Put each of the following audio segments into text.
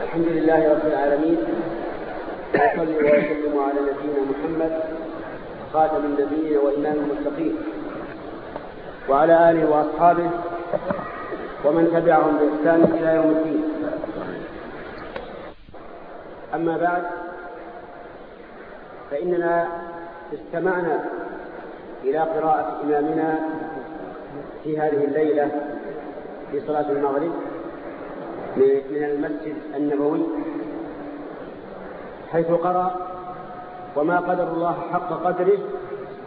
الحمد لله رب العالمين وصلي وسلم على نبينا محمد خاتم النبيين وإمام المتقين وعلى آله وأصحابه ومن تبعهم بإحسان إلى يوم الدين. أما بعد فإننا استمعنا إلى قراءة إمامنا في هذه الليلة في صلاة المغرب. من المسجد النبوي حيث قرأ وما قدر الله حق قدره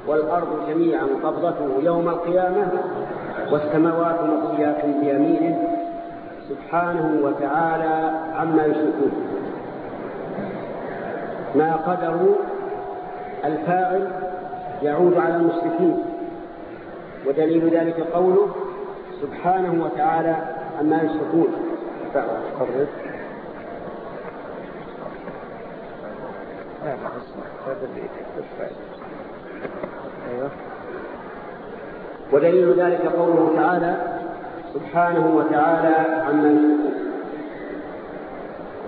والأرض جميعا قبضته يوم القيامة والسماوات مطويات بيمينه سبحانه وتعالى عما يشركون. ما قدروا الفاعل يعود على المشركين ودليل ذلك قوله سبحانه وتعالى عما يشركون. قرب أيوه. ودليل ذلك قوله تعالى سبحانه وتعالى عما يشركون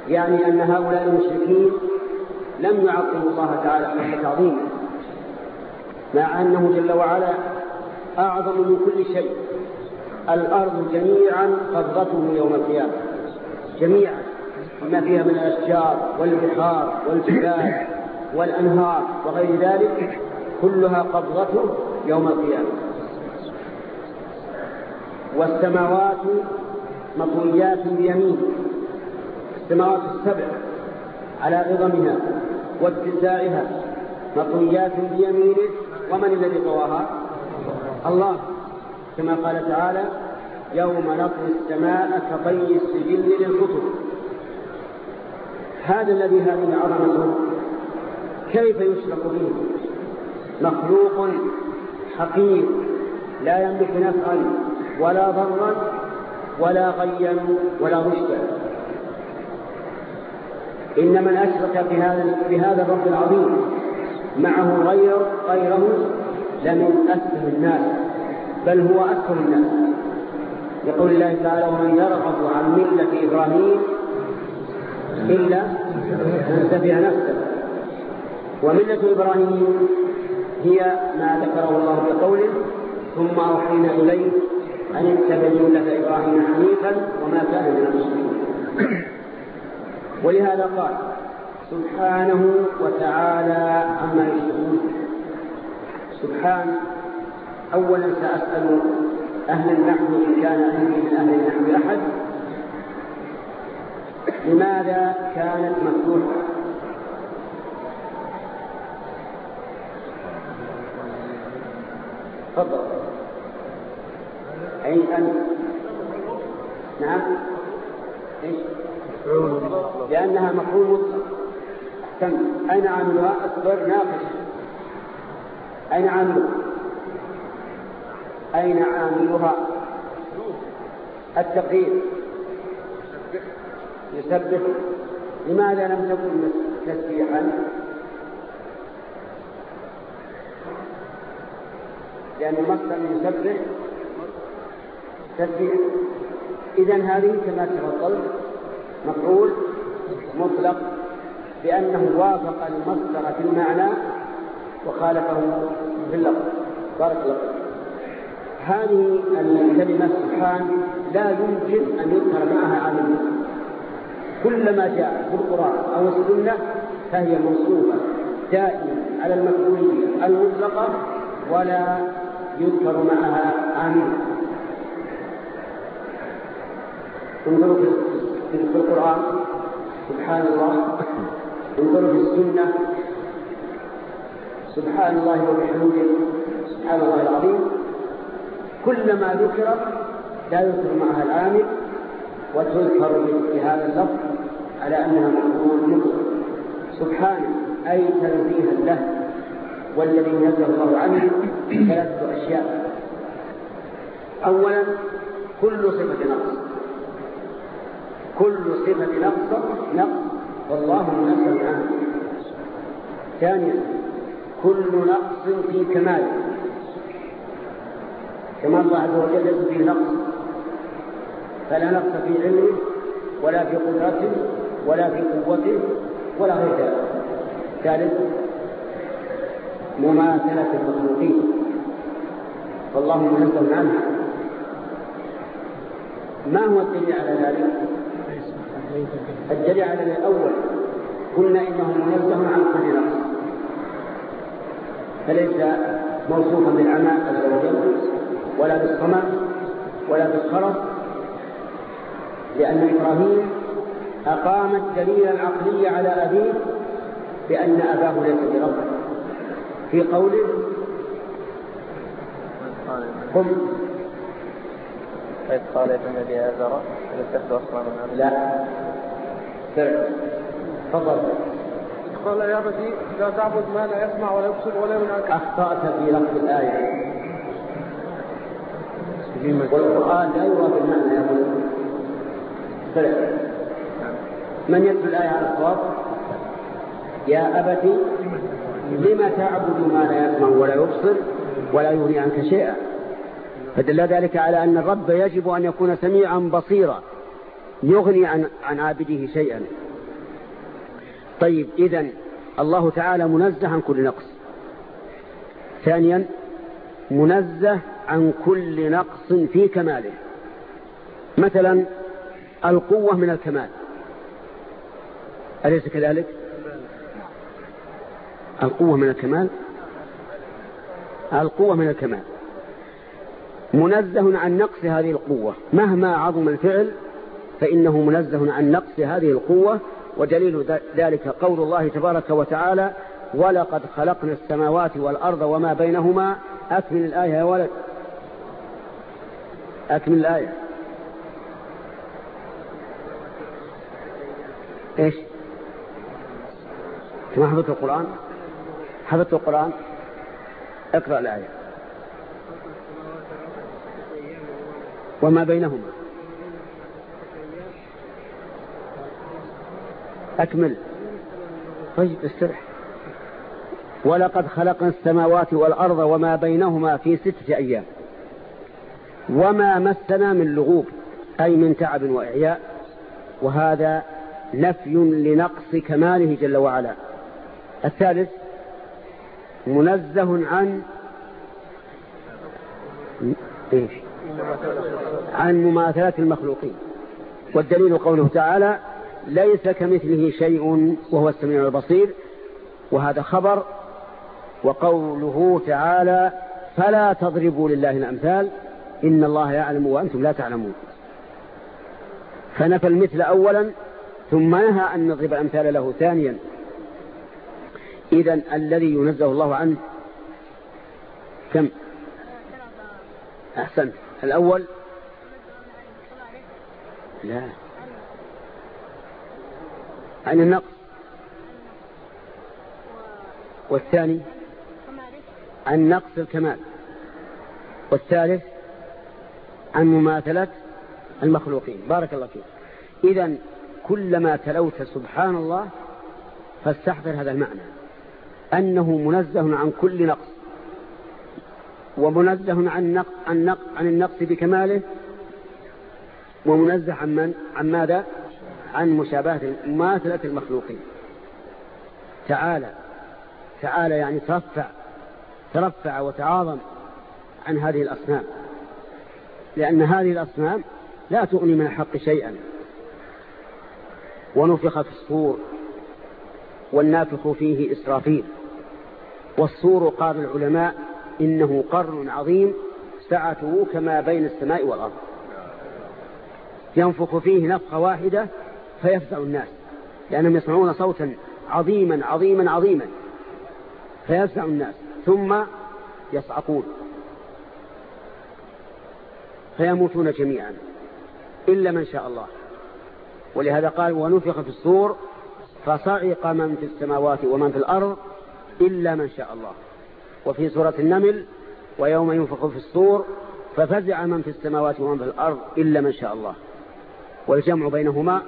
يعني أن هؤلاء المشركين لم يعظموا الله تعالى حق تعظيمه مع أنه جل وعلا أعظم من كل شيء الأرض جميعا قبضته يوم القيامة جميعا وما فيها من الأشجار والبحار والجبال والأنهار وغير ذلك كلها قبضته يوم القيامة. والسماوات مطويات بيمينه السماوات السبع على عظمها واتساعها مطويات بيمينه ومن الذي طواها؟ الله كما قال تعالى يوم نطوي السماء كطي السجل للكتب. هذا الذي هذه عظمته. كيف يشرك به؟ مخلوق حقير لا يملك نفعا ولا ضرا ولا غيا ولا رشدا. إن من أشرك بهذا بهذا الرب العظيم معه غير غيره لمن أسفل الناس بل هو أسفل الناس. يقول الله تعالى ومن يرغب عن ملة إبراهيم إلا من سفه نفسه. وملة إبراهيم هي ما ذكره الله بقوله ثم أوحينا إليه أن اتبع ملة إبراهيم حنيفا وما كان من المشركين. ولهذا قال سبحانه وتعالى عما يشركون. سبحان أولا سأسأل أهل النحو إن كان عندي من أهل النحو أحد؟ لماذا كانت مفتوحة؟ تفضل. أين أنت؟ نعم. إيش؟ لأنها مفعول مطلق أحسن أين عاملها أصبر ناقش. أين عاملها أين عاملها؟ التقدير. يسبح. لماذا لم تكن تسبيحا؟ لأن مصدر يسبح. تسبيح. إذا هذه كما تفضلت مفعول مطلق لأنه وافق المصدر في المعنى وخالفه في اللفظ. بارك الله هذه الكلمة سبحان لا يمكن أن يذكر معها عامل كلما جاء في القرآن أو السنة فهي منصوبة دائما على المفعولية المطلقة ولا يذكر معها عامل انظروا في القرآن. سبحان الله. انظروا في السنة. سبحان الله وبحمده. سبحان الله العظيم. كلما ذكر لا يذكر معها العامل وتذكر بهذا اللفظ على أنها مفهوم مطلق سبحانه أي تنزيها له والذي نزه الله عنه ثلاثة أشياء. أولا كل صفة نقص. كل صفة نقص نقص. والله منزه عنه. ثانيا كل نقص في كماله. كما الله عز وجل ليس فيه نقص. فلا نقص في علمه ولا في قدرته ولا في قوته ولا غير ذلك. ثالث مماثلة المخلوقين. والله منزه عنها. ما هو الدليل على ذلك؟ الدليل على الأول قلنا إنه منزه عن كل نقص. فليس موصوفا بالعمى عز وجل. ولا بالصمم ولا بالخرف لأن إبراهيم أقام الدليل العقلي على أبيه بأن أباه ليس برب في قوله قم. إذ قال ابن أبي آزر لتخذ أصناما لا. تفضل. قال يا أبتي لا تعبد ما لا يسمع ولا يبصر ولا ينعك أخطأت في لفظ الآية. والقرآن لا يرى بالمعنى يا من يتلو الآية على الصواب؟ يا أبتي لم تعبد ما لا يسمع ولا يبصر ولا يغني عنك شيئا. فدل ذلك على أن الرب يجب أن يكون سميعا بصيرا يغني عن عن عابده شيئا. طيب إذا الله تعالى منزه عن كل نقص. ثانيا منزه عن كل نقص في كماله. مثلا القوة من الكمال. أليس كذلك؟ القوة من الكمال؟ القوة من الكمال. منزه عن نقص هذه القوة. مهما عظم الفعل فإنه منزه عن نقص هذه القوة ودليل ذلك قول الله تبارك وتعالى ولقد خلقنا السماوات والأرض وما بينهما أكمل الآية يا ولد. أكمل الآية. إيش؟ ما حفظت القرآن؟ حفظت القرآن؟ اقرأ الآية. وما بينهما. أكمل. طيب استرح. ولقد خلقنا السماوات والأرض وما بينهما في ستة أيام. وما مسنا من لغوب أي من تعب وإعياء وهذا نفي لنقص كماله جل وعلا. الثالث منزه عن إيش؟ عن مماثلة المخلوقين. والدليل قوله تعالى ليس كمثله شيء وهو السميع البصير. وهذا خبر وقوله تعالى فلا تضربوا لله الأمثال إن الله يعلم وأنتم لا تعلمون. فنفى المثل أولا ثم نهى أن نضرب الأمثال له ثانيا. إذا الذي ينزه الله عنه كم؟ أحسنت. الأول؟ لا. عن النقص. والثاني؟ عن نقص الكمال. والثالث عن مماثلة المخلوقين. بارك الله فيك. إذا كلما تلوت سبحان الله فاستحضر هذا المعنى. أنه منزه عن كل نقص. ومنزه عن نقص عن نقص عن النقص بكماله. ومنزه عن من عن ماذا؟ عن مشابهة مماثلة المخلوقين. تعالى تعالى يعني ترفع ترفع وتعاظم عن هذه الأصنام. لأن هذه الأصنام لا تغني من الحق شيئا. ونفخ في الصور والنافخ فيه إسرافيل. والصور قال العلماء إنه قرن عظيم سعته كما بين السماء والأرض. ينفخ فيه نفخة واحدة فيفزع الناس. لأنهم يسمعون صوتا عظيما عظيما عظيما. فيفزع الناس. ثم يصعقون. فيموتون جميعا إلا من شاء الله. ولهذا قال ونفخ في الصور فصعق من في السماوات ومن في الأرض إلا من شاء الله. وفي سورة النمل ويوم ينفخ في الصور ففزع من في السماوات ومن في الأرض إلا من شاء الله. والجمع بينهما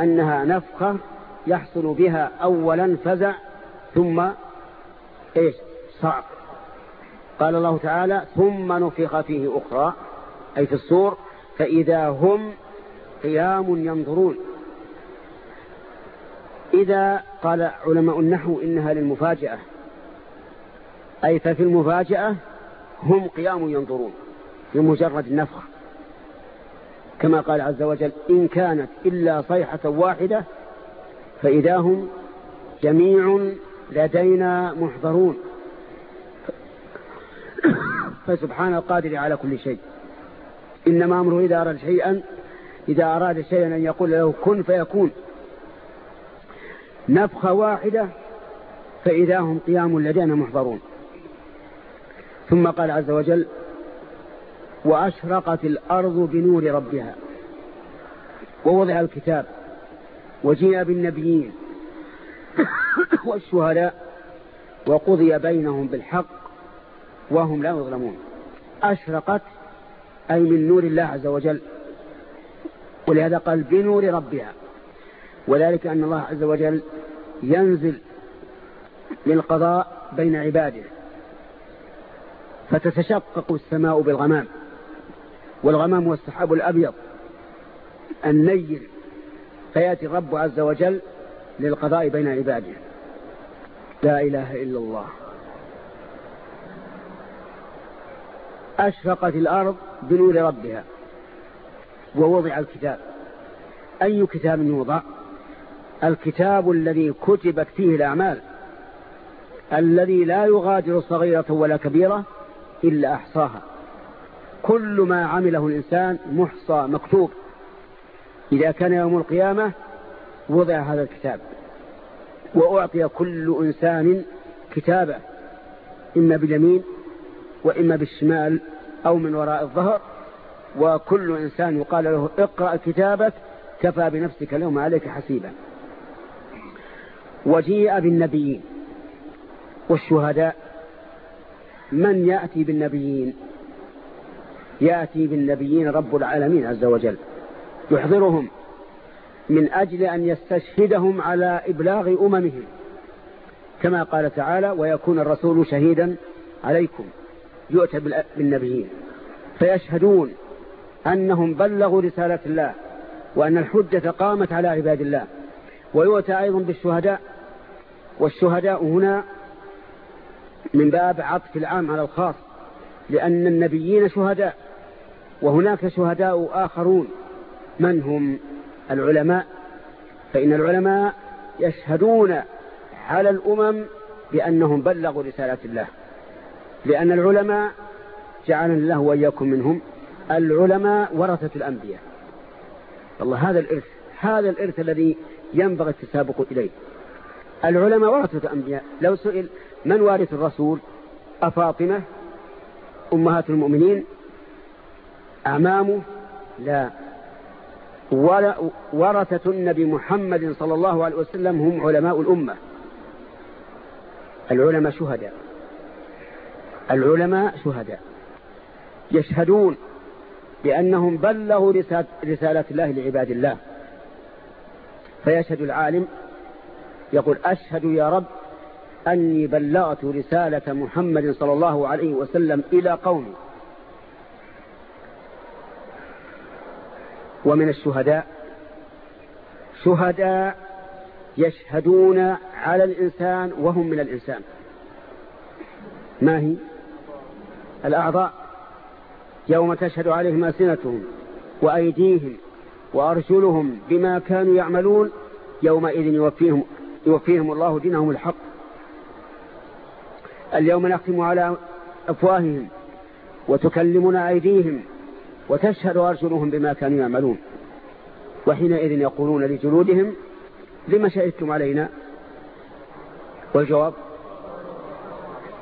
أنها نفخة يحصل بها أولا فزع ثم إيش؟ صعق قال الله تعالى ثم نفخ فيه أخرى. أي في الصور فإذا هم قيام ينظرون. إذا قال علماء النحو إنها للمفاجأة. أي ففي المفاجأة هم قيام ينظرون. بمجرد النفخ كما قال عز وجل إن كانت إلا صيحة واحدة فإذا هم جميع لدينا محضرون. فسبحان القادر على كل شيء. إنما أمره إذا أراد شيئا إذا أراد شيئا أن يقول له كن فيكون. نفخة واحدة فإذا هم قيام لدينا محضرون. ثم قال عز وجل وأشرقت الأرض بنور ربها. ووضع الكتاب وجيء بالنبيين والشهداء وقضي بينهم بالحق وهم لا يظلمون. أشرقت أي من نور الله عز وجل. ولهذا قال بنور ربها. وذلك أن الله عز وجل ينزل للقضاء بين عباده. فتتشقق السماء بالغمام. والغمام هو السحاب الأبيض النيل. فيأتي الرب عز وجل للقضاء بين عباده. لا إله إلا الله. أشرقت الأرض بنور ربها ووضع الكتاب. أي كتاب يوضع؟ الكتاب الذي كتبت فيه الأعمال الذي لا يغادر صغيرة ولا كبيرة إلا أحصاها. كل ما عمله الإنسان محصى مكتوب. إذا كان يوم القيامة وضع هذا الكتاب وأعطي كل إنسان كتابه إما باليمين وإما بالشمال أو من وراء الظهر. وكل إنسان يقال له اقرأ كتابك كفى بنفسك اليوم عليك حسيبا. وجيء بالنبيين والشهداء. من يأتي بالنبيين؟ يأتي بالنبيين رب العالمين عز وجل. يحضرهم من أجل أن يستشهدهم على إبلاغ أممهم. كما قال تعالى ويكون الرسول شهيدا عليكم. يؤتى بالنبيين. فيشهدون أنهم بلغوا رسالة الله وأن الحجة قامت على عباد الله. ويؤتى أيضا بالشهداء والشهداء هنا من باب عطف العام على الخاص لأن النبيين شهداء وهناك شهداء آخرون. من هم؟ العلماء. فإن العلماء يشهدون على الأمم بأنهم بلغوا رسالة الله. لأن العلماء جعلنا الله وإياكم منهم العلماء ورثة الأنبياء. الله هذا الإرث هذا الإرث الذي ينبغي التسابق إليه. العلماء ورثة الأنبياء. لو سئل من وارث الرسول؟ أفاطمة أمهات المؤمنين. أعمامه؟ لا. ورثة النبي محمد صلى الله عليه وسلم هم علماء الأمة. العلماء شهداء. العلماء شهداء. يشهدون بأنهم بلغوا رسالة الله لعباد الله. فيشهد العالم يقول أشهد يا رب أني بلغت رسالة محمد صلى الله عليه وسلم إلى قومي. ومن الشهداء شهداء يشهدون على الإنسان وهم من الإنسان. ما هي؟ الأعضاء يوم تشهد عليهم ألسنتهم وأيديهم وأرسلهم بما كانوا يعملون يومئذ يوفيهم, يوفيهم الله دينهم الحق. اليوم نختم على أفواههم وتكلمنا أيديهم وتشهد أرسلهم بما كانوا يعملون. وحينئذ يقولون لجلودهم لما شهدتم علينا؟ والجواب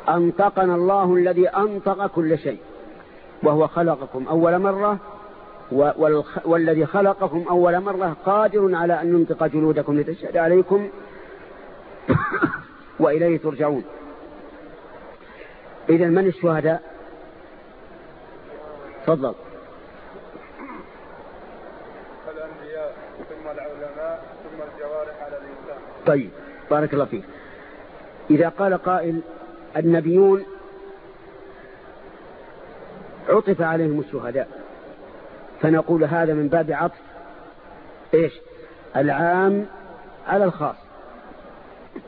أنطقنا الله الذي أنطق كل شيء وهو خلقكم أول مرة والذي خلقكم أول مرة قادر على أن ينطق جلودكم لتشهد عليكم وإليه ترجعون. إذا من الشهداء؟ تفضل. الأنبياء ثم العلماء ثم الجوارح على الإنسان. طيب بارك الله فيك. إذا قال قائل النبيون عطف عليهم الشهداء. فنقول هذا من باب عطف إيش؟ العام على الخاص.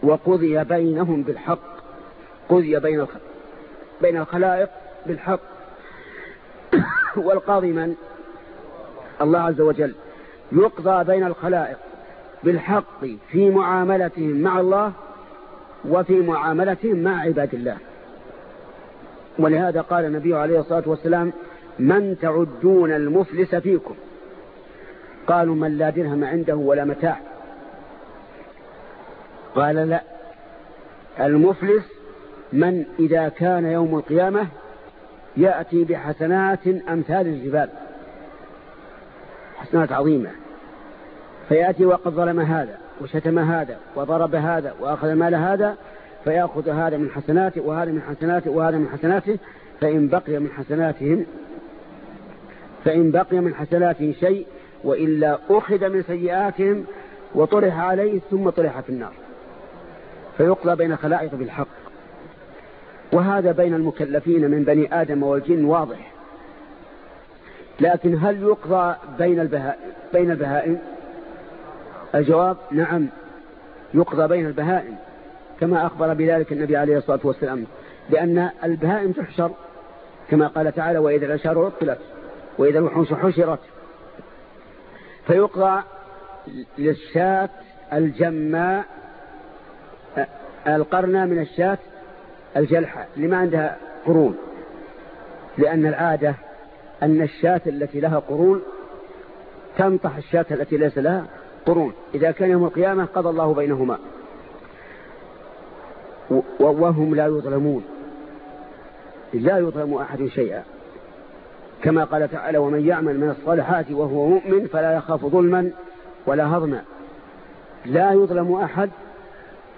وقضي بينهم بالحق قضي بين بين الخلائق بالحق. والقاضي من؟ الله عز وجل. يقضى بين الخلائق بالحق في معاملتهم مع الله وفي معاملتهم مع عباد الله. ولهذا قال النبي عليه الصلاة والسلام من تعدون المفلس فيكم؟ قالوا من لا درهم عنده ولا متاع. قال لا المفلس من إذا كان يوم القيامة يأتي بحسنات أمثال الجبال. حسنات عظيمة. فيأتي وقد ظلم هذا. وشتم هذا وضرب هذا وأخذ مال هذا فيأخذ هذا من حسناته وهذا من حسناته وهذا من حسناته فإن بقي من حسناتهم فإن بقي من حسناتهم شيء وإلا أخذ من سيئاتهم وطرح عليه ثم طرح في النار. فيقضى بين خلائق بالحق. وهذا بين المكلفين من بني آدم والجن واضح. لكن هل يقضى بين البهائم, بين البهائم؟ الجواب نعم يقضى بين البهائم كما أخبر بذلك النبي عليه الصلاة والسلام لأن البهائم تحشر كما قال تعالى وإذا الأشار عطلت وإذا الوحوش حشرت. فيقضى للشاة الجماء القرنة من الشاة الجلحة اللي ما عندها قرون. لأن العادة أن الشاة التي لها قرون تنطح الشاة التي ليس لها قرون إذا كان يوم القيامة قضى الله بينهما. وهم لا يظلمون. لا يظلم أحد شيئا. كما قال تعالى ومن يعمل من الصالحات وهو مؤمن فلا يخاف ظلما ولا هضما. لا يظلم أحد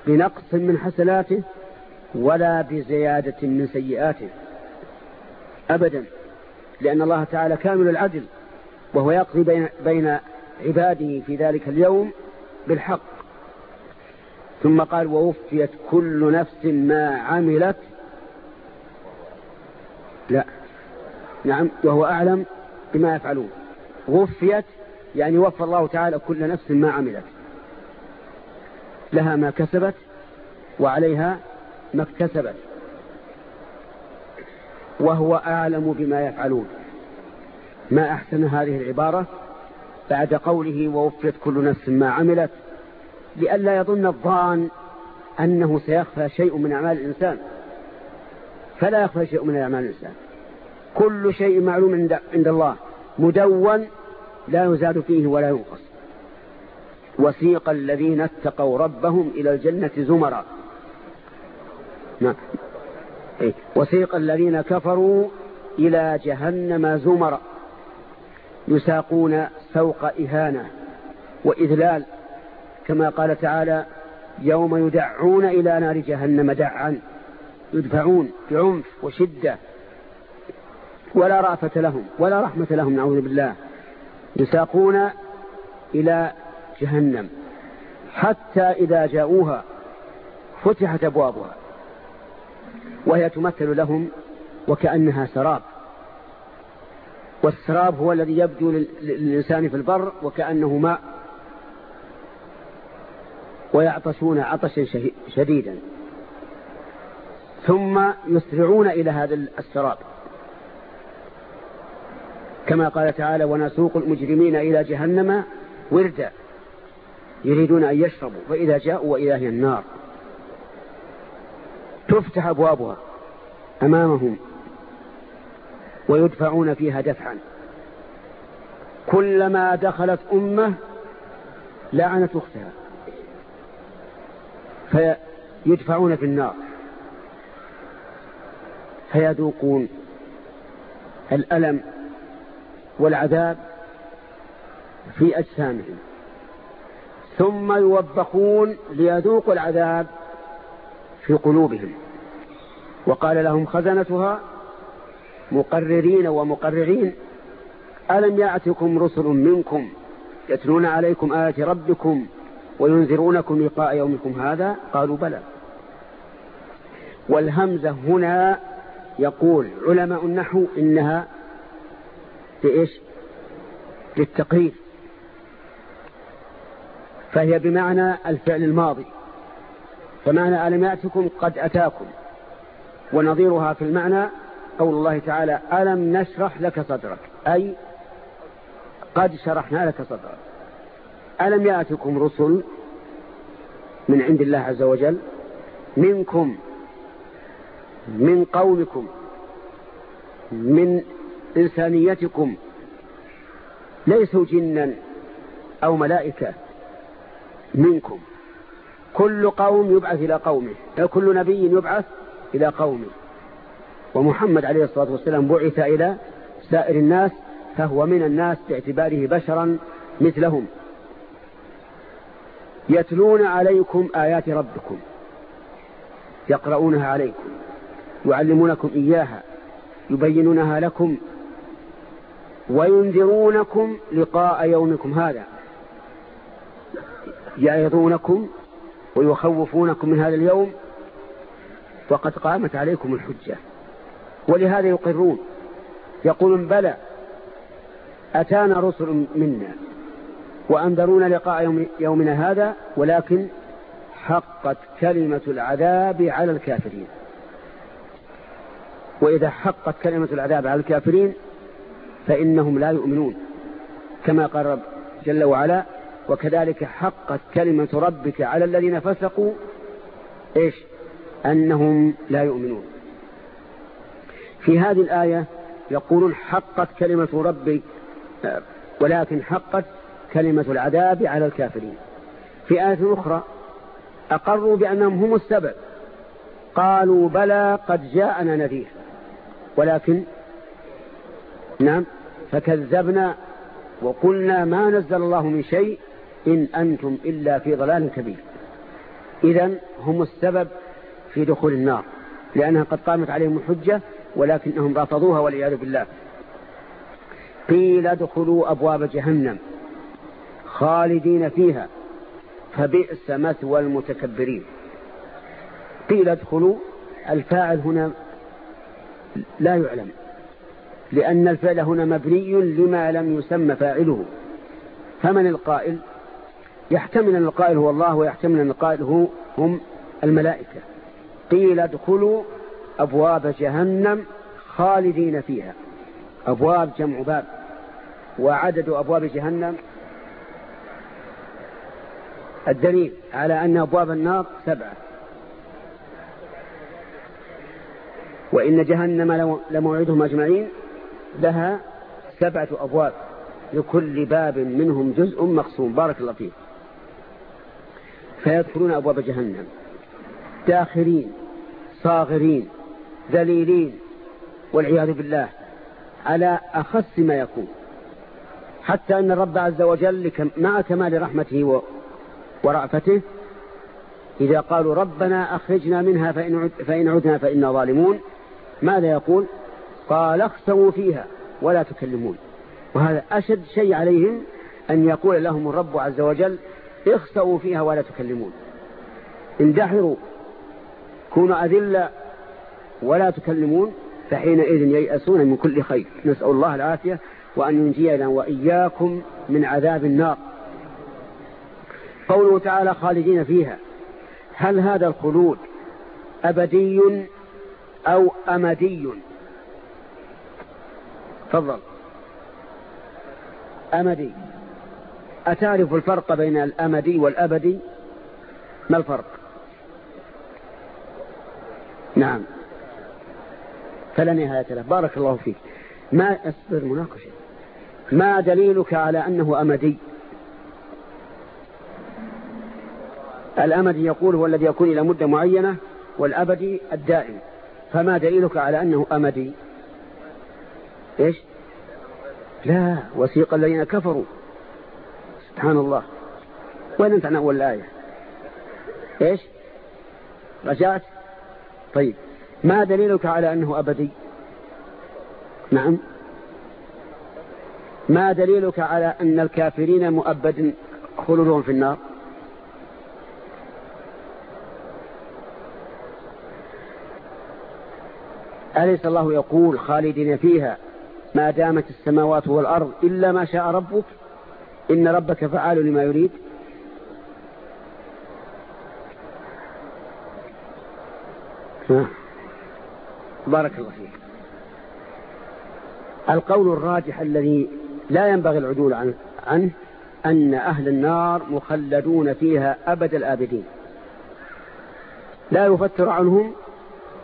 بنقص من حسناته ولا بزيادة من سيئاته. أبدا. لأن الله تعالى كامل العدل وهو يقضي بين, بين عباده في ذلك اليوم بالحق. ثم قال ووفيت كل نفس ما عملت. لا. نعم وهو أعلم بما يفعلون. وفيت يعني وفى الله تعالى كل نفس ما عملت. لها ما كسبت وعليها ما اكتسبت. وهو أعلم بما يفعلون. ما أحسن هذه العبارة؟ بعد قوله ووفيت كل نفس ما عملت لئلا يظن الظان أنه سيخفى شيء من أعمال الإنسان. فلا يخفى شيء من أعمال الإنسان. كل شيء معلوم عند الله مدون لا يزاد فيه ولا ينقص. وسيق الذين اتقوا ربهم إلى الجنة زمرا. نعم. إيه. وسيق الذين كفروا إلى جهنم زمرا. يساقون سوق إهانة وإذلال كما قال تعالى يوم يدعون إلى نار جهنم دعا يدفعون بعنف وشدة ولا رأفة لهم ولا رحمة لهم نعوذ بالله يساقون إلى جهنم حتى إذا جاءوها فتحت أبوابها وهي تمثل لهم وكأنها سراب. والسراب هو الذي يبدو للإنسان في البر وكأنه ماء ويعطشون عطشا شديدا. ثم يسرعون إلى هذا السراب. كما قال تعالى ونسوق المجرمين إلى جهنم وردا يريدون أن يشربوا فإذا جاءوا وإذا النار. تفتح أبوابها أمامهم. ويدفعون فيها دفعا. كلما دخلت أمة لعنت أختها. فيدفعون في النار. فيذوقون الألم والعذاب في أجسامهم. ثم يوبخون ليذوقوا العذاب في قلوبهم. وقال لهم خزنتها مقررين ومقررين. ألم يأتكم رسل منكم يتلون عليكم آيات ربكم وينذرونكم لقاء يومكم هذا؟ قالوا بلى. والهمزة هنا يقول علماء النحو إنها لإيش؟ للتقرير. فهي بمعنى الفعل الماضي. فمعنى ألم يأتكم قد أتاكم. ونظيرها في المعنى قول الله تعالى ألم نشرح لك صدرك؟ أي قد شرحنا لك صدرك. ألم يأتكم رسل من عند الله عز وجل منكم من قومكم من إنسانيتكم ليسوا جنا أو ملائكة منكم. كل قوم يبعث إلى قومه كل نبي يبعث إلى قومه. ومحمد عليه الصلاة والسلام بعث إلى سائر الناس فهو من الناس باعتباره بشرا مثلهم. يتلون عليكم آيات ربكم يقرؤونها عليكم يعلمونكم إياها يبينونها لكم وينذرونكم لقاء يومكم هذا يعظونكم ويخوفونكم من هذا اليوم وقد قامت عليكم الحجة. ولهذا يقرون يقولون بلى أتانا رسل منا وأنذرونا لقاء يوم يومنا هذا ولكن حقت كلمة العذاب على الكافرين. وإذا حقت كلمة العذاب على الكافرين فإنهم لا يؤمنون كما قال رب جل وعلا وكذلك حقت كلمة ربك على الذين فسقوا إيش؟ أنهم لا يؤمنون. في هذه الآية يقولون حقت كلمة ربي ولكن حقت كلمة العذاب على الكافرين. في آية أخرى أقروا بأنهم هم السبب. قالوا بلى قد جاءنا نذير. ولكن نعم فكذبنا وقلنا ما نزل الله من شيء إن أنتم إلا في ضلال كبير. إذا هم السبب في دخول النار لأنها قد قامت عليهم الحجة ولكنهم رفضوها والعياذ بالله. قيل ادخلوا أبواب جهنم خالدين فيها فبئس مثوى المتكبرين. قيل ادخلوا الفاعل هنا لا يعلم لأن الفعل هنا مبني لما لم يسمى فاعله. فمن القائل؟ يحتمل أن القائل هو الله ويحتمل أن القائل هو هم الملائكة. قيل ادخلوا أبواب جهنم خالدين فيها. أبواب جمع باب. وعدد أبواب جهنم. الدليل على أن أبواب النار سبعة. وإن جهنم لموعدهم أجمعين. لها سبعة أبواب. لكل باب منهم جزء مقسوم بارك الله فيه فيدخلون أبواب جهنم. داخرين. صاغرين. ذليلين والعياذ بالله على أخص ما يكون. حتى أن الرب عز وجل مع كمال رحمته ورأفته إذا قالوا ربنا أخرجنا منها فإن عدنا فإنا ظالمون ماذا يقول؟ قال اخسوا فيها ولا تكلمون. وهذا أشد شيء عليهم أن يقول لهم الرب عز وجل اخسوا فيها ولا تكلمون. اندحروا كونوا أذلة ولا تكلمون فحينئذ ييأسون من كل خير. نسأل الله العافية وأن ينجينا وإياكم من عذاب النار. قوله تعالى خالدين فيها هل هذا الخلود أبدي أو أمدي؟ تفضل. أمدي. أتعرف الفرق بين الأمدي والأبدي؟ ما الفرق؟ نعم. فلا نهاية له. بارك الله فيك. ما أصبر مناقشة. ما دليلك على أنه أمدي؟ الأمدي يقول هو الذي يكون إلى مدة معينة والأبدي الدائم. فما دليلك على أنه أمدي؟ إيش؟ لا وسيق الذين كفروا. سبحان الله. وين أنت؟ عن أول الآية إيش؟ رجعت؟ طيب. ما دليلك على أنه أبدي؟ نعم. ما دليلك على أن الكافرين مؤبد خلودهم في النار؟ أليس الله يقول خالدين فيها ما دامت السماوات والأرض إلا ما شاء ربك؟ إن ربك فعال لما يريد. بارك الله فيك. القول الراجح الذي لا ينبغي العدول عنه, أن أهل النار مخلدون فيها أبد الآبدين. لا يفتر عنهم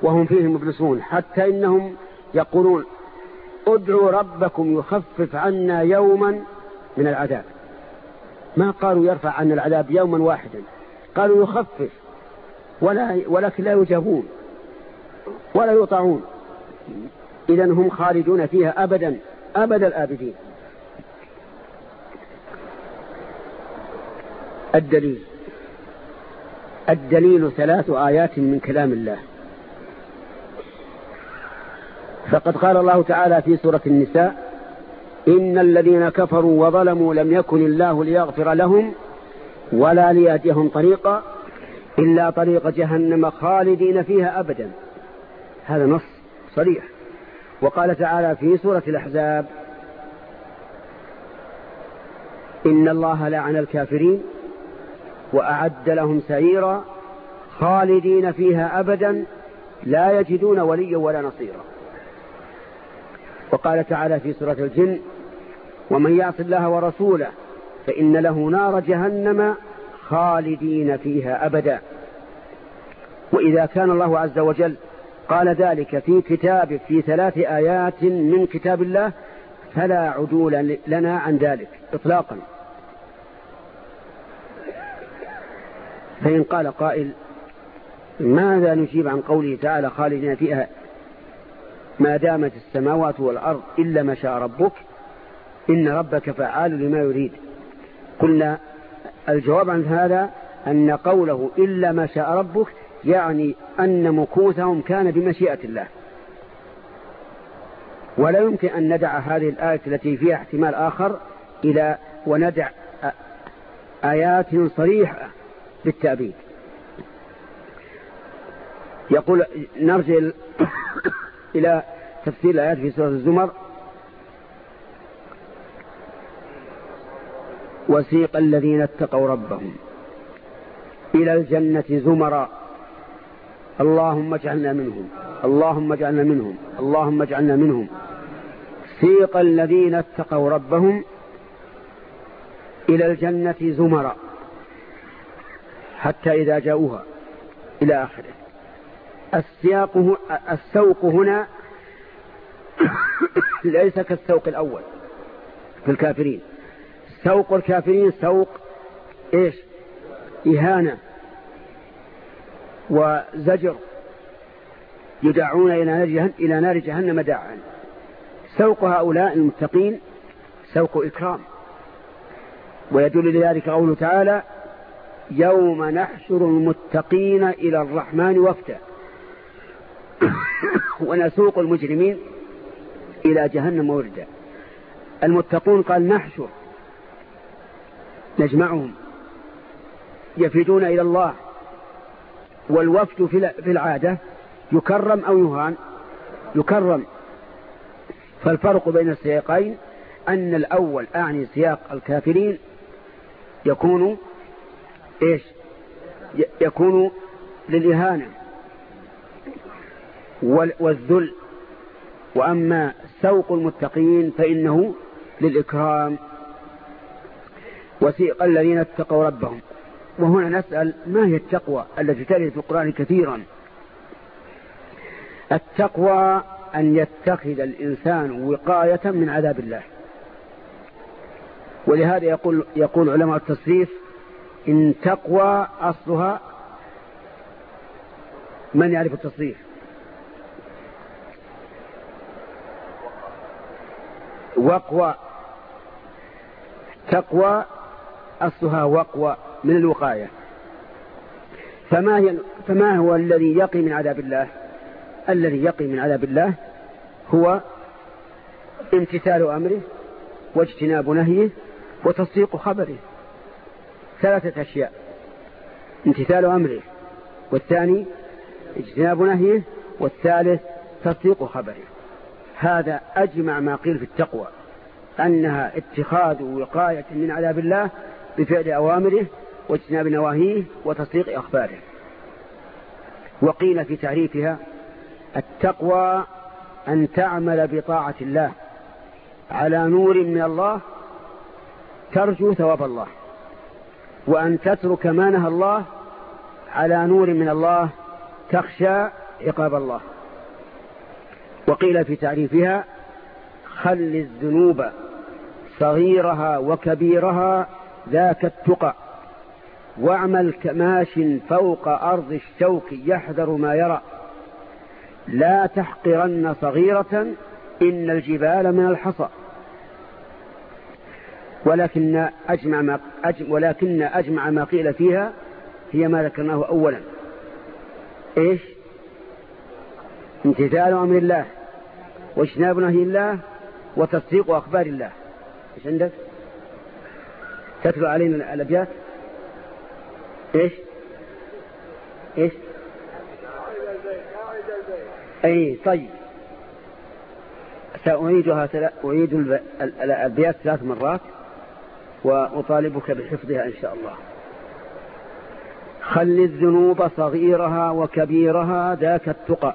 وهم فيه مبلسون حتى إنهم يقولون ادعوا ربكم يخفف عنا يوما من العذاب. ما قالوا يرفع عنا العذاب يوما واحدا. قالوا يخفف ولا ولكن لا يجابون. ولا يطعون إذا هم خالدون فيها أبدا أبد الآبدين. الدليل. الدليل ثلاث آيات من كلام الله. فقد قال الله تعالى في سورة النساء إن الذين كفروا وظلموا لم يكن الله ليغفر لهم ولا ليأتيهم طريقا إلا طريق جهنم خالدين فيها أبدا. هذا نص صريح. وقال تعالى في سورة الأحزاب إن الله لعن الكافرين وأعد لهم سعيرا خالدين فيها أبدا لا يجدون وليا ولا نصيرا. وقال تعالى في سورة الجن ومن يعص الله ورسوله فإن له نار جهنم خالدين فيها أبدا. وإذا كان الله عز وجل قال ذلك في كتاب في ثلاث آيات من كتاب الله فلا عدول لنا عن ذلك إطلاقا. فإن قال قائل ماذا نجيب عن قوله تعالى خالدين فيها ما دامت السماوات والأرض إلا ما شاء ربك إن ربك فعال لما يريد. قلنا الجواب عن هذا أن قوله إلا ما شاء ربك يعني أن مكوثهم كان بمشيئة الله. ولا يمكن أن ندع هذه الآية التي فيها احتمال آخر إلى وندع آيات صريحة بالتأبيد. يقول نرجع إلى تفسير الآيات في سورة الزمر. وسيق الذين اتقوا ربهم إلى الجنة زمرا. اللهم اجعلنا منهم. اللهم اجعلنا منهم. اللهم اجعلنا منهم. سيق الذين اتقوا ربهم إلى الجنة زمرا حتى إذا جاءوها إلى آخره. السياق السوق هنا ليس كالسوق الأول في الكافرين سوق الكافرين سوق إيش؟ إهانة. وزجر يدعون إلى نار جهنم داعا سوق هؤلاء المتقين سوق إكرام. ويدل لذلك قوله تعالى يوم نحشر المتقين إلى الرحمن وفدا. ونسوق المجرمين إلى جهنم وردا. المتقون قال نحشر نجمعهم يفيدون إلى الله. والوفد في العادة يكرم أو يهان. يكرم. فالفرق بين السياقين أن الأول أعني سياق الكافرين يكون إيش؟ يكون للإهانة والذل. وأما سوق المتقين فإنه للإكرام. وسيق الذين اتقوا ربهم. وهنا نسأل ما هي التقوى التي ترد في القرآن كثيرا؟ التقوى أن يتخذ الإنسان وقاية من عذاب الله. ولهذا يقول, يقول علماء التصريف إن تقوى أصلها من يعرف التصريف؟ وقوى. تقوى أصلها وقوى. من الوقاية. فما, هي فما هو الذي يقي من عذاب الله؟ الذي يقي من عذاب الله هو امتثال أمره واجتناب نهيه وتصديق خبره. ثلاثة أشياء. امتثال أمره والثاني اجتناب نهيه والثالث تصديق خبره. هذا أجمع ما قيل في التقوى أنها اتخاذ وقاية من عذاب الله بفعل أوامره واجتناب نواهيه وتصديق أخباره. وقيل في تعريفها التقوى أن تعمل بطاعة الله على نور من الله ترجو ثواب الله وأن تترك ما نهى الله على نور من الله تخشى عقاب الله. وقيل في تعريفها خل الذنوب صغيرها وكبيرها ذاك التقى. واعمل كماش فوق أرض الشوك يحذر ما يرى. لا تحقرن صغيرة إن الجبال من الحصى. ولكن أجمع ما, أجمع ولكن أجمع ما قيل فيها هي ما ذكرناه أولا. إيش؟ امتثال أمر الله. واجتناب نهي الله؟ وتصديق أخبار الله. إيش عندك؟ تتلو علينا الأبيات؟ إيش؟ إيش؟ أي طيب. سأعيدها أعيد الأبيات ثلاث مرات وأطالبك بحفظها إن شاء الله. خل الذنوب صغيرها وكبيرها ذاك التقى.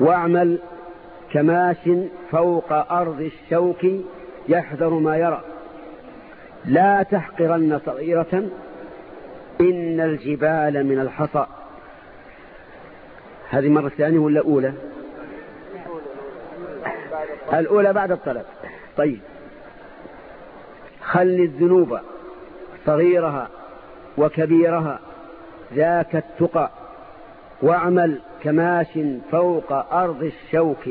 واعمل كماش فوق أرض الشوك يحذر ما يرى. لا تحقرن صغيرة إن الجبال من الحصى هذه مرة ثانية ولا أولى؟ الأولى بعد الطلب. طيب. خل الذنوب صغيرها وكبيرها ذاك التقى واعمل كماش فوق أرض الشوك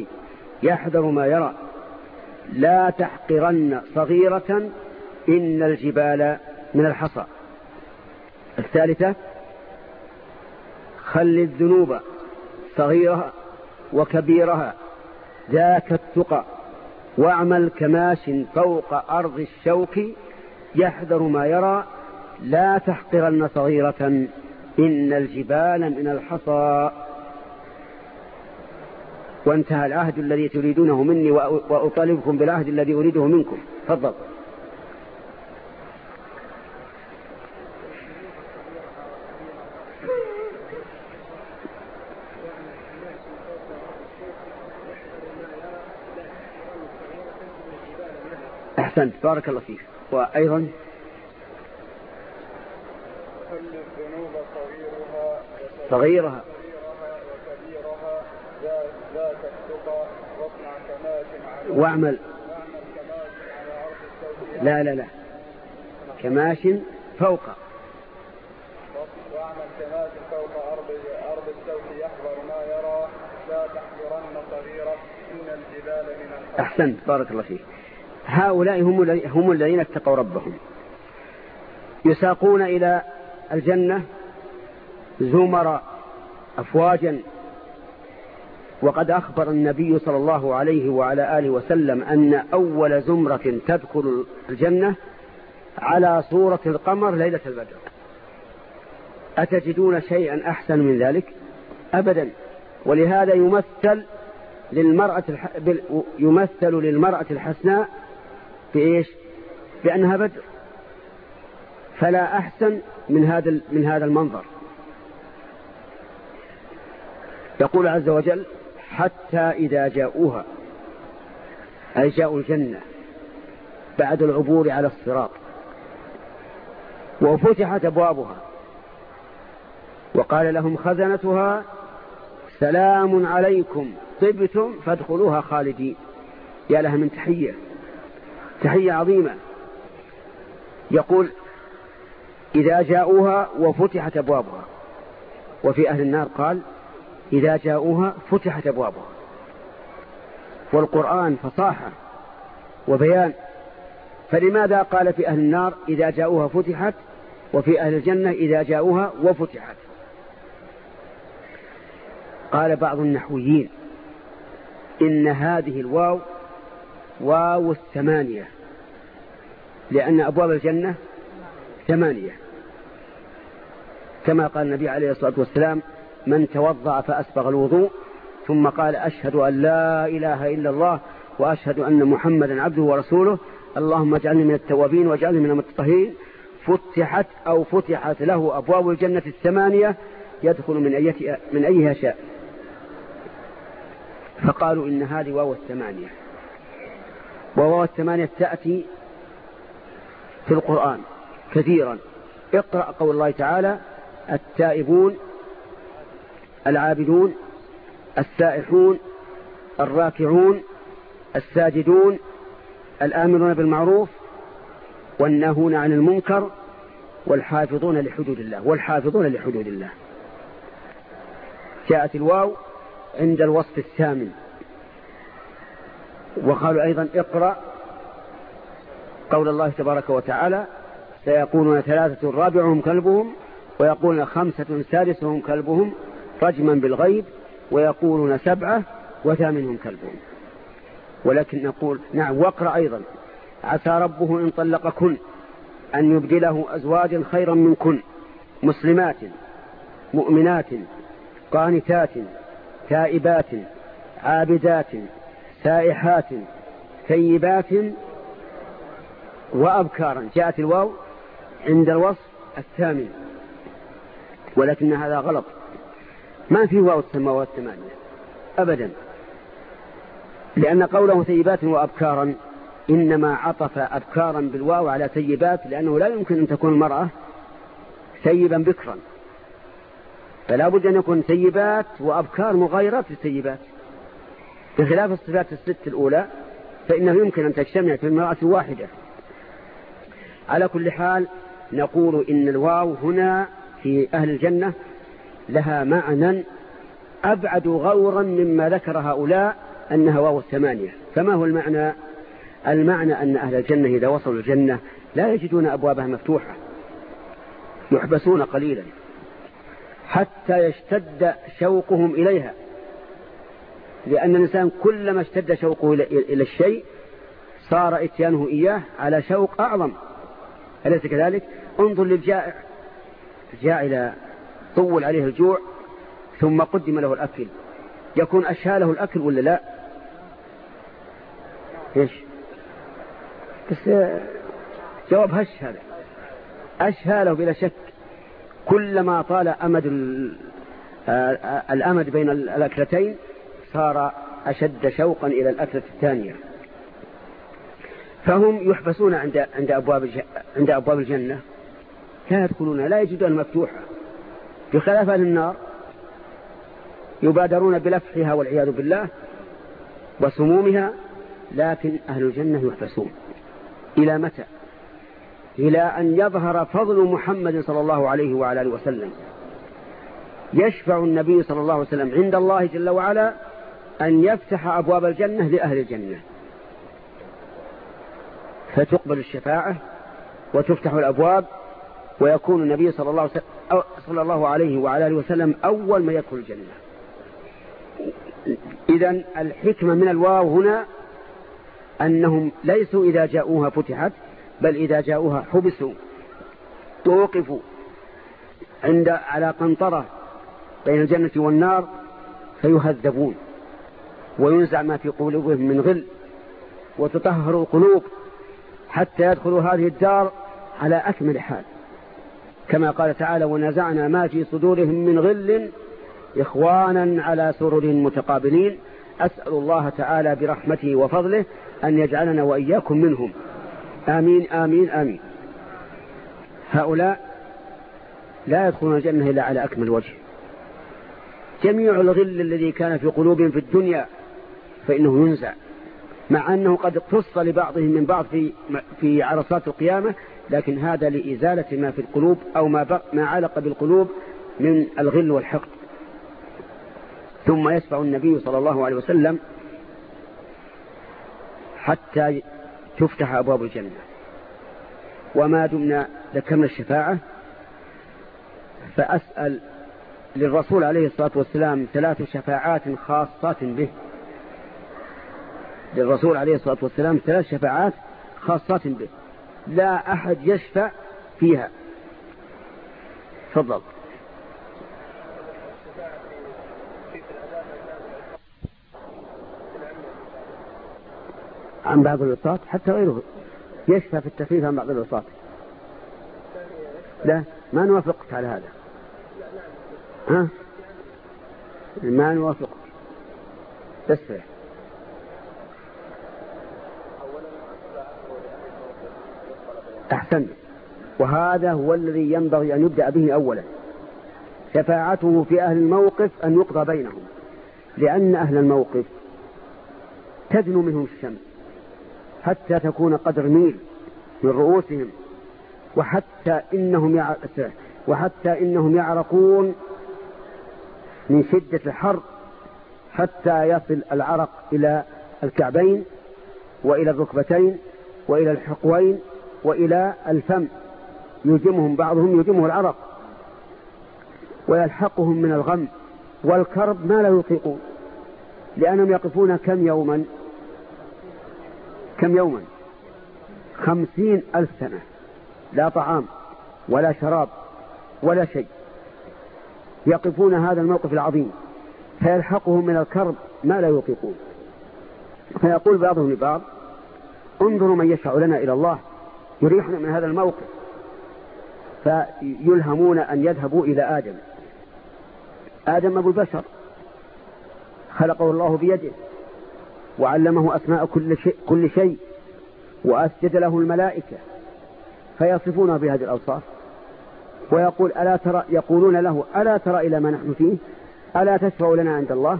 يحذر ما يرى. لا تحقرن صغيرة إن الجبال من الحصى. الثالثة خل الذنوب صغيرها وكبيرها ذاك التقى واعمل كماش فوق أرض الشوك يحذر ما يرى لا تحقرن صغيرة إن الجبال من الحصى. وانتهى العهد الذي تريدونه مني وأطالبكم بالعهد الذي أريده منكم. تفضل. أحسنت. بارك الله فيك. وأيضا صغيرها. واعمل. لا لا لا. كماش فوق. واعمل كماش فوق أرض أرض السوق يحضر ما يرى لا تحضرن صغيرة إن الجبال من أحسنت. بارك الله فيك. هؤلاء هم هم الذين اتقوا ربهم. يساقون إلى الجنة زمر أفواجا. وقد أخبر النبي صلى الله عليه وعلى آله وسلم أن أول زمرة تدخل الجنة على صورة القمر ليلة البدر. أتجدون شيئا أحسن من ذلك؟ أبدا. ولهذا يمثل للمرأة. يمثل للمرأة الحسناء بإيش؟ بأنها بدر فلا أحسن من هذا من هذا المنظر. يقول عز وجل حتى إذا جاءوها أي جاءوا الجنة بعد العبور على الصراط وفتحت أبوابها وقال لهم خزنتها سلام عليكم طبتم فادخلوها خالدين. يا لها من تحية. تحية عظيمة. يقول إذا جاءوها وفتحت أبوابها. وفي أهل النار قال إذا جاءوها فتحت أبوابها. والقرآن فصاحة وبيان. فلماذا قال في أهل النار إذا جاءوها فتحت وفي أهل الجنة إذا جاءوها وفتحت. قال بعض النحويين إن هذه الواو واو الثمانية. لأن أبواب الجنة ثمانية. كما قال النبي عليه الصلاة والسلام من توضأ فأسبغ الوضوء. ثم قال أشهد أن لا إله إلا الله وأشهد أن محمدا عبده ورسوله. اللهم اجعلني من التوابين واجعلني من المتطهرين. فتحت أو فتحت له أبواب الجنة الثمانية يدخل من أيها من أيها شاء. فقالوا إن هذه واو الثمانية. وواو الثمانية تأتي في القرآن كثيرا. اقرأ قول الله تعالى التائبون العابدون السائحون الراكعون الساجدون الآمرون بالمعروف والناهون عن المنكر والحافظون لحدود الله والحافظون لحدود الله. جاءت الواو عند الوصف الثامن. وقالوا أيضا اقرأ قول الله تبارك وتعالى سيقولون ثلاثة رابعهم كلبهم ويقولون خمسة سادسهم كلبهم رجما بالغيب ويقولون سبعة وثامنهم كلبهم. ولكن نقول نعم واقرأ أيضا. عسى ربه إن طلقكن أن يبدله أزواجا خيرا منكن مسلمات مؤمنات قانتات تائبات عابدات سائحات ثيبات وأبكارا. جاءت الواو عند الوصف الثامن ولكن هذا غلط. ما في واو السماوات الثمانية أبدا لأن قوله ثيبات وأبكارا إنما عطف أبكارا بالواو على ثيبات لأنه لا يمكن أن تكون المرأة ثيبا بكرا. فلا بد أن يكون ثيبات وأبكار مغايرات للثيبات. بخلاف الصفات الست الأولى فإنه يمكن أن تجتمع في المرأة واحدة على كل حال نقول إن الواو هنا في أهل الجنة لها معنى أبعد غورا مما ذكر هؤلاء أنها واو الثمانية. فما هو المعنى؟ المعنى أن أهل الجنة إذا وصلوا الجنة لا يجدون أبوابها مفتوحة يحبسون قليلا حتى يشتد شوقهم إليها. لأن الإنسان كلما اشتد شوقه إلى الشيء صار إتيانه إياه على شوق أعظم. أليس كذلك؟ انظر للجائع. إلى طول عليه الجوع ثم قدم له الأكل. يكون أشهى له الأكل ولا لا؟ إيش؟ بس جواب هش هذا. أشهى له بلا شك. كلما طال أمد الأمد بين الأكلتين صار أشد شوقا إلى الأكلة الثانية. فهم يحبسون عند عند أبواب عند أبواب الجنة. لا يدخلونها لا يجدون مفتوحة. بخلاف أهل النار يبادرون بلفحها والعياذ بالله وسمومها لكن أهل الجنة يحبسون. إلى متى؟ إلى أن يظهر فضل محمد صلى الله عليه وعلى آله وسلم. يشفع النبي صلى الله عليه وسلم عند الله جل وعلا أن يفتح أبواب الجنة لأهل الجنة. فتقبل الشفاعة وتفتح الأبواب ويكون النبي صلى الله, صلى الله عليه وعلى آله وسلم أول ما يدخل الجنة. إذا الحكمة من الواو هنا أنهم ليسوا إذا جاءوها فتحت بل إذا جاءوها حبسوا توقفوا عند على قنطرة بين الجنة والنار فيهذبون. وينزع ما في قلوبهم من غل وتطهر القلوب حتى يدخلوا هذه الدار على أكمل حال. كما قال تعالى ونزعنا ما في صدورهم من غل إخوانا على سرر متقابلين. أسأل الله تعالى برحمته وفضله أن يجعلنا وإياكم منهم. آمين آمين آمين. هؤلاء لا يدخلون الجنة إلا على أكمل وجه. جميع الغل الذي كان في قلوبهم في الدنيا فإنه ينزع. مع أنه قد اقتص لبعضهم من بعض في, في عرصات القيامة لكن هذا لإزالة ما في القلوب أو ما, ما علق بالقلوب من الغل والحقد. ثم يسفع النبي صلى الله عليه وسلم حتى تفتح أبواب الجنة. وما دمنا ذكرنا الشفاعة فأسأل للرسول عليه الصلاة والسلام ثلاث شفاعات خاصات به. للرسول عليه الصلاة والسلام ثلاث شفاعات خاصات به. لا أحد يشفع فيها. تفضل. عن بعض الوساط حتى غيره يشفى في التخفيف عن بعض الوساط. لا ما نوافقك على هذا. ها؟ ما نوافقك. تسرع أحسن. وهذا هو الذي ينبغي أن يبدأ به أولا. شفاعته في أهل الموقف أن يقضى بينهم. لأن أهل الموقف تدنو منهم الشمس حتى تكون قدر ميل من رؤوسهم وحتى إنهم وحتى إنهم يعرقون من شدة الحر حتى يصل العرق إلى الكعبين وإلى الركبتين وإلى الحقوين وإلى الفم. يجمهم بعضهم يجمه العرق. ويلحقهم من الغم. والكرب ما لا يطيقون. لأنهم يقفون كم يوما؟ كم يوما؟ خمسين ألف سنة. لا طعام ولا شراب ولا شيء. يقفون هذا الموقف العظيم. فيلحقهم من الكرب ما لا يطيقون. فيقول بعضهم لبعض انظروا من يشفع لنا إلى الله. يريحنا من هذا الموقف. فيلهمون أن يذهبوا إلى آدم. آدم أبو البشر. خلقه الله بيده. وعلمه أسماء كل شيء, كل شيء. وأسجد له الملائكة. فيصفونه بهذه الأوصاف. ويقول ألا ترى يقولون له ألا ترى إلى ما نحن فيه؟ ألا تشفع لنا عند الله؟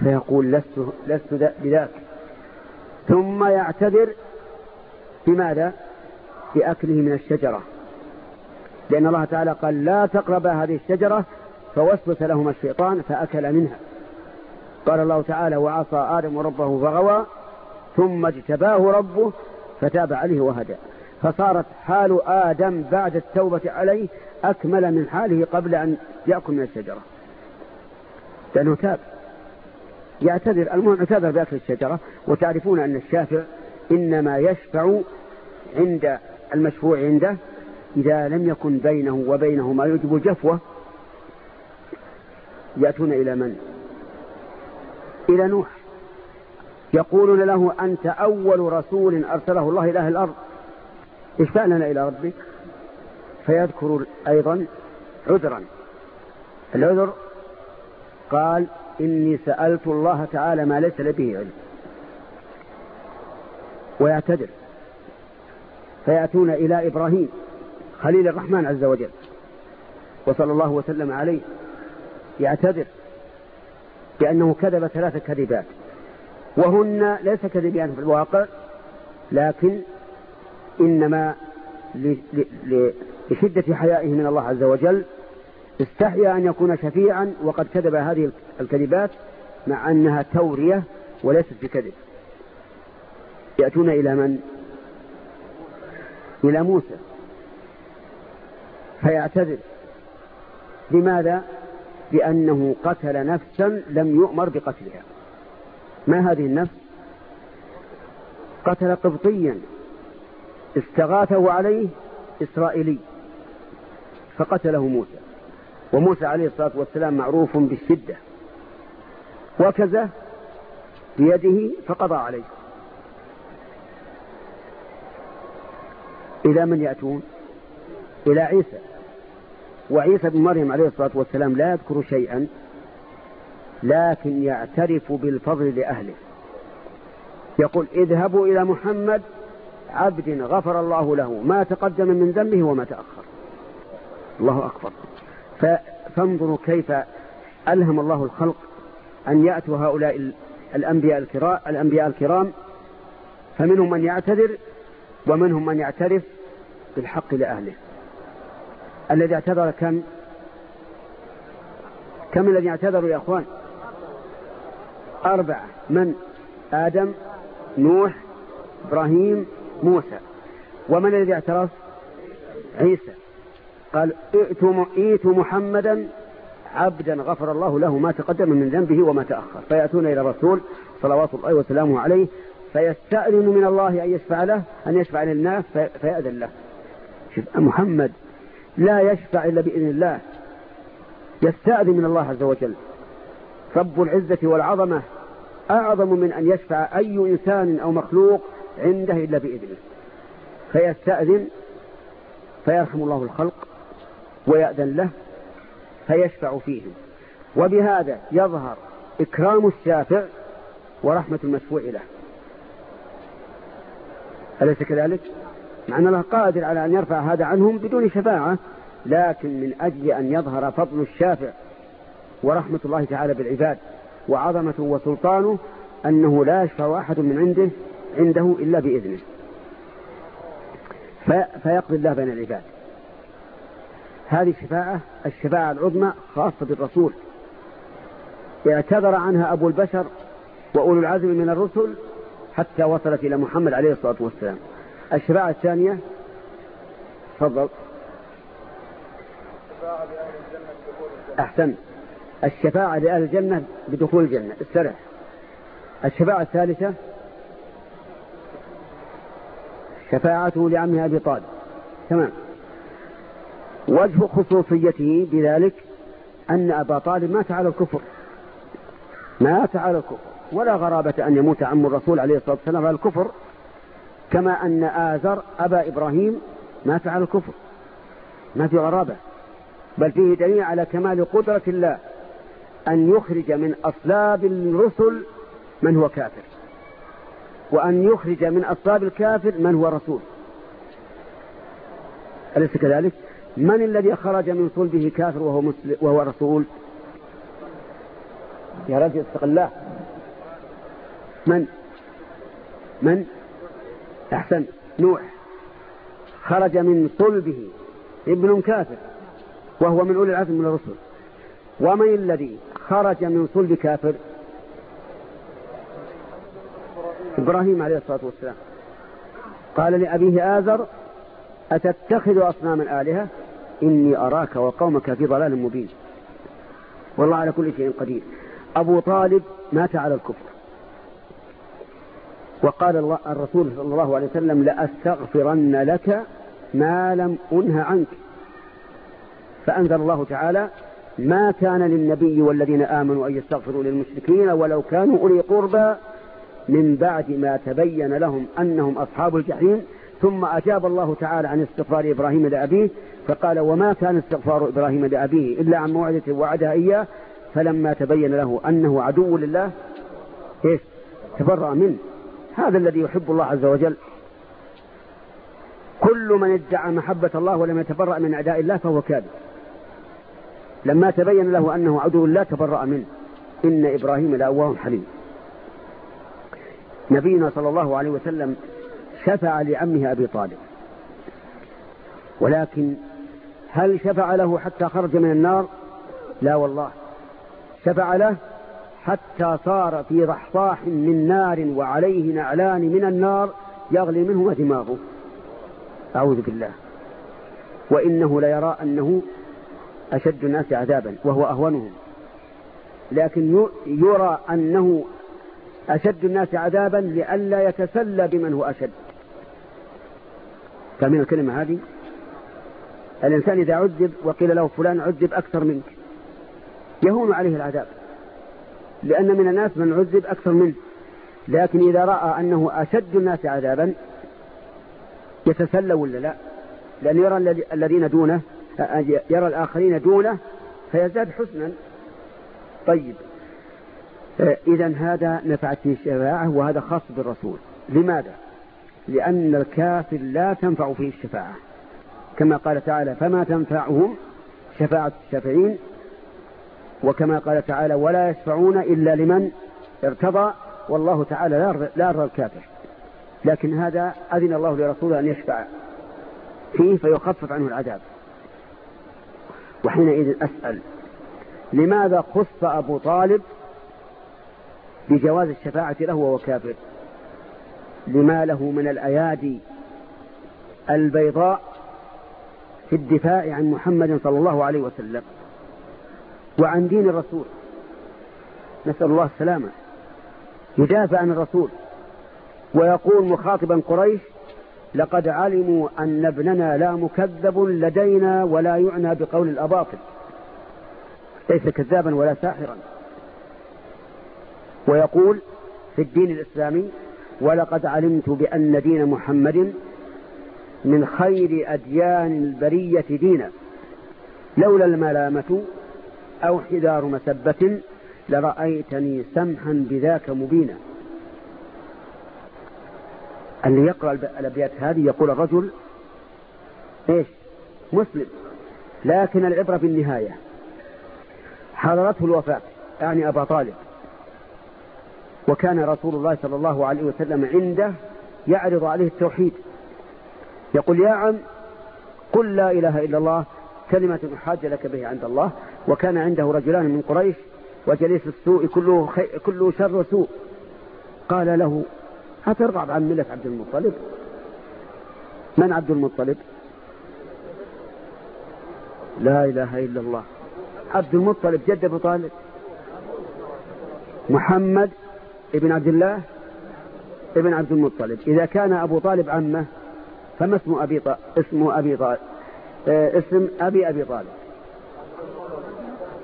فيقول لست, لست بذاك. ثم يعتذر بماذا؟ بأكله من الشجرة. لأن الله تعالى قال لا تقرب هذه الشجرة فوسوس لهما الشيطان فأكل منها. قال الله تعالى وعصى آدم ربه فغوى ثم اجتباه ربه فتاب عليه وهدى. فصارت حال آدم بعد التوبة عليه أكمل من حاله قبل أن يأكل من الشجرة. لأنه تاب. يعتذر المهم اعتذر بأكل الشجرة وتعرفون أن الشافع إنما يشفع عند المشفوع عنده إذا لم يكن بينه وبينه ما يجب الجفوة يأتون إلى من؟ إلى نوح. يقولون له أنت أول رسول أرسله الله إلى أهل الأرض. اشفع لنا إلى ربك؟ فيذكر أيضا عذرا. العذر قال إني سألت الله تعالى ما ليس به علم. ويعتذر. فيأتون إلى إبراهيم خليل الرحمن عز وجل. وصلى الله وسلم عليه. يعتذر بأنه كذب ثلاث كذبات. وهن ليس كذبان في الواقع لكن إنما لشدة حيائه من الله عز وجل استحيا أن يكون شفيعا وقد كذب هذه الكذبات مع أنها تورية وليست بكذب. يأتون إلى من؟ إلى موسى فيعتذر. لماذا؟ بأنه قتل نفسا لم يؤمر بقتلها. ما هذه النفس؟ قتل قبطيا استغاثه عليه إسرائيلي فقتله موسى. وموسى عليه الصلاة والسلام معروف بالشدة. وكذا بيده فقضى عليه. إلى من يأتون؟ إلى عيسى. وعيسى بن مريم عليه الصلاة والسلام لا يذكر شيئا لكن يعترف بالفضل لأهله. يقول اذهبوا إلى محمد عبد غفر الله له. ما تقدم من ذنبه وما تأخر. الله أكبر. فانظروا كيف ألهم الله الخلق أن يأتوا هؤلاء الأنبياء الكرام, الأنبياء الكرام. فمنهم من يعتذر ومنهم من يعترف بالحق لأهله. الذي اعتذر كم؟ كم الذي اعتذروا يا أخوان؟ أربعة. من؟ آدم نوح إبراهيم موسى. ومن الذي اعترف؟ عيسى. قال ائتوا محمدا عبدا غفر الله له ما تقدم من ذنبه وما تأخر. فيأتون إلى الرسول صلوات الله وسلامه عليه فيستأذن من الله أن يشفع له أن يشفع للناس فيأذن له. شوف محمد لا يشفع إلا بإذن الله يستأذن من الله عز وجل. رب العزة والعظمة أعظم من أن يشفع أي إنسان أو مخلوق عنده إلا بإذنه. فيستأذن فيرحم الله الخلق ويأذن له فيشفع فيهم. وبهذا يظهر إكرام الشافع ورحمة المشفوع له. أليس كذلك؟ مع أن الله قادر على أن يرفع هذا عنهم بدون شفاعة لكن من أجل أن يظهر فضل الشافع ورحمة الله تعالى بالعباد وعظمته وسلطانه أنه لا يشفع أحد من عنده عنده إلا بإذنه. فيقضي الله بين العباد. هذه الشفاعة الشفاعة العظمى خاصة بالرسول. اعتذر عنها أبو البشر وأولو العزم من الرسل حتى وصلت إلى محمد عليه الصلاة والسلام. الشفاعة الثانية؟ تفضل. أحسن. الشفاعة لأهل الجنة بدخول الجنة استرح الشفاعة الثالثة؟ شفاعته لعمه أبي طالب. تمام. وجه خصوصيته بذلك أن أبا طالب مات على الكفر. مات على الكفر. ولا غرابة أن يموت عم الرسول عليه الصلاة والسلام على الكفر. كما أن آزر أبا إبراهيم مات على الكفر ما في غرابة بل فيه دليل على كمال قدرة الله أن يخرج من أصلاب الرسل من هو كافر وأن يخرج من أصلاب الكافر من هو رسول. أليس كذلك؟ من الذي خرج من صلبه كافر وهو, مسلم وهو رسول؟ يا رجل اتق الله. من؟ من؟ أحسن. نوح خرج من صلبه ابن كافر وهو من أولي العزم من الرسل. ومن الذي خرج من صلب كافر؟ إبراهيم عليه الصلاة والسلام. قال لأبيه آزر أتتخذ أصناما آلهة؟ إني أراك وقومك في ضلال مبين. والله على كل شيء قدير. أبو طالب مات على الكفر. وقال الرسول صلى الله عليه وسلم لأستغفرن لك ما لم أنه عنك. فأنزل الله تعالى ما كان للنبي والذين آمنوا أن يستغفروا للمشركين ولو كانوا أولي قربى من بعد ما تبين لهم أنهم أصحاب الجحيم. ثم أجاب الله تعالى عن استغفار إبراهيم لأبيه فقال وما كان استغفار إبراهيم لأبيه إلا عن موعدة وعدها إياه. فلما تبين له أنه عدو لله إيش؟ تبرأ منه. هذا الذي يحب الله عز وجل. كل من ادعى محبة الله ولم يتبرأ من أعداء الله فهو كاذب. لما تبين له أنه عدو الله تبرأ منه. إن إبراهيم لأواه حليم. نبينا صلى الله عليه وسلم شفع لعمه أبي طالب. ولكن هل شفع له حتى خرج من النار؟ لا والله. شفع له حتى صار في ضحضاح من نار وعليه نعلان من النار يغلي منهما دماغه أعوذ بالله. وإنه ليرى أنه أشد الناس عذابا وهو أهونهم. لكن يرى أنه أشد الناس عذابا لئلا يتسلى بمن هو أشد. فمن الكلمة هذه الإنسان إذا عذب وقيل له فلان عذب أكثر منك يهون عليه العذاب. لأن من الناس من عذب أكثر منه. لكن إذا رأى أنه أشد الناس عذابا يتسلى ولا لا؟ لأن يرى الذين دونه يرى الآخرين دونه فيزداد حسنا. طيب. إذا هذا نفعت فيه الشفاعة وهذا خاص بالرسول. لماذا؟ لأن الكافر لا تنفع فيه الشفاعة. كما قال تعالى فما تنفعهم شفاعة الشافعين وكما قال تعالى ولا يشفعون إلا لمن ارتضى والله تعالى لا يرضى الكافر. لكن هذا أذن الله لرسوله أن يشفع فيه فيخفف عنه العذاب. وحينئذ أسأل لماذا خص أبو طالب بجواز الشفاعة له وهو كافر؟ لما له من الأيادي البيضاء في الدفاع عن محمد صلى الله عليه وسلم. وعن دين الرسول. نسأل الله السلامة. يدافع عن الرسول. ويقول مخاطبا قريش لقد علموا أن ابننا لا مكذب لدينا ولا يعنى بقول الأباطل. ليس كذابا ولا ساحرا. ويقول في الدين الإسلامي ولقد علمت بأن دين محمد من خير أديان البرية دينا لولا الملامة أو حذار مسبة لرأيتني سمحا بذاك مبينا. اللي يقرأ الأبيات هذه يقول الرجل إيش؟ مسلم. لكن العبرة بالنهاية. حضرته الوفاة يعني أبا طالب. وكان رسول الله صلى الله عليه وسلم عنده يعرض عليه التوحيد. يقول يا عم قل لا إله إلا الله كلمة حاج لك به عند الله وكان عنده رجلان من قريش وجليس السوء كله, خي... كله شر وسوء. قال له أترغب عن ملة عبد المطلب؟ من عبد المطلب؟ لا إله إلا الله. عبد المطلب جد أبو طالب. محمد ابن عبد الله ابن عبد المطلب. إذا كان أبو طالب عمه فما اسم أبي طالب اسمه أبي طالب اسم أبي أبي طالب.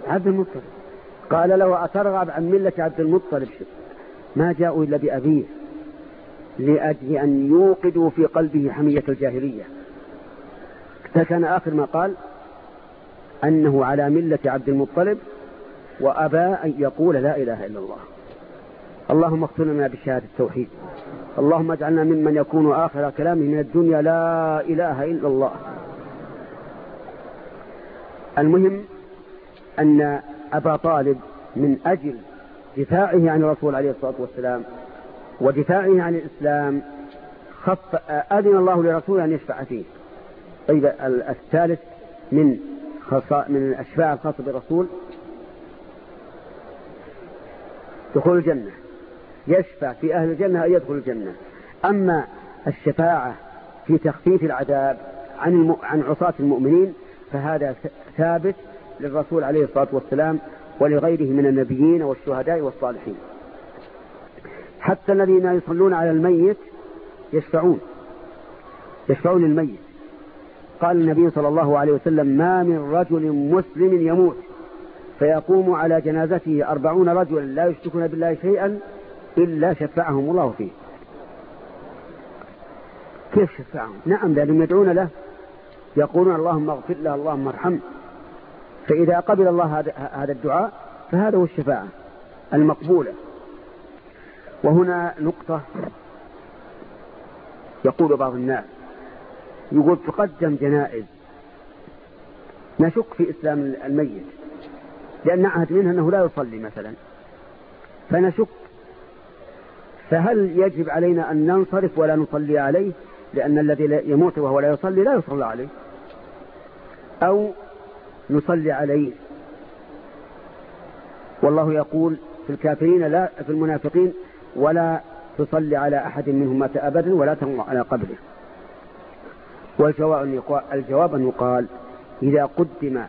عبد المطلب. قال له أترغب عن ملة عبد المطلب؟ ما جاءوا إلا بأبيه لأجل أن يوقدوا في قلبه حمية الجاهلية. فكان آخر ما قال أنه على ملة عبد المطلب وأبى أن يقول لا إله إلا الله. اللهم اغفر لنا بشهادة التوحيد. اللهم اجعلنا ممن يكون آخر كلامه من الدنيا لا إله إلا الله. المهم أن أبا طالب من أجل دفاعه عن الرسول عليه الصلاة والسلام ودفاعه عن الإسلام خف أذن الله لرسوله أن يشفع فيه. طيب الثالث من من الأشفاع الخاصة بالرسول؟ دخول الجنة. يشفع في أهل الجنة أن يدخل الجنة. أما الشفاعة في تخفيف العذاب عن عن عصاة المؤمنين فهذا ثابت للرسول عليه الصلاة والسلام ولغيره من النبيين والشهداء والصالحين. حتى الذين يصلون على الميت يشفعون. يشفعون للميت. قال النبي صلى الله عليه وسلم ما من رجل مسلم يموت. فيقوم على جنازته أربعون رجلا لا يشركون بالله شيئا إلا شفعهم الله فيه. كيف شفعهم؟ نعم لأنهم يدعون له يقولون اللهم اغفر له اللهم ارحمه. فإذا قبل الله هذا الدعاء فهذا هو الشفاعة المقبولة. وهنا نقطة يقول بعض الناس يقول تقدم جنائز نشك في إسلام الميت لأن نعهد منه أنه لا يصلي مثلا. فنشك فهل يجب علينا أن ننصرف ولا نصلي عليه؟ لأن الذي يموت وهو لا يصلي لا يصلى عليه. أو نصلي عليه. والله يقول في الكافرين لا في المنافقين ولا تصلي على أحد منهم مات أبدا ولا تنظر على قبره. والجواب الجواب أن يقال إذا قدم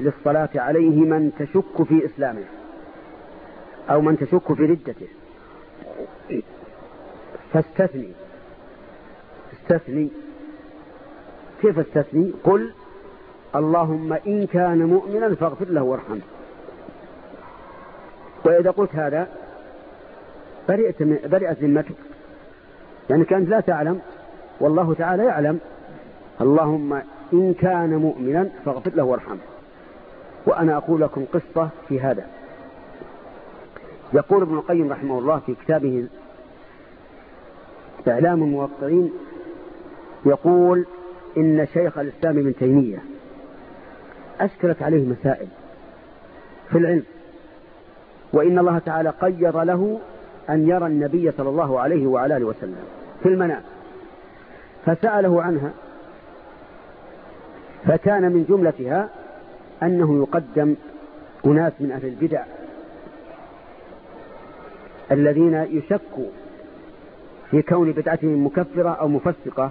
للصلاة عليه من تشك في إسلامه أو من تشك في ردته فاستثني. استثني كيف استثني قل اللهم إن كان مؤمنا فاغفر له وارحمه. وإذا قلت هذا برئت برئت ذمتك. يعني كانت لا تعلم والله تعالى يعلم. اللهم إن كان مؤمنا فاغفر له وارحمه. وأنا أقول لكم قصة في هذا. يقول ابن القيم رحمه الله في كتابه إعلام الموقعين يقول إن شيخ الإسلام ابن تيمية أشكلت عليه مسائل في العلم وإن الله تعالى قيض له أن يرى النبي صلى الله عليه وعلى آله وسلم في المنام فسأله عنها فكان من جملتها أنه يقدم أناس من أهل البدع الذين يشكوا في كون بدعتهم مكفرة أو مفسقة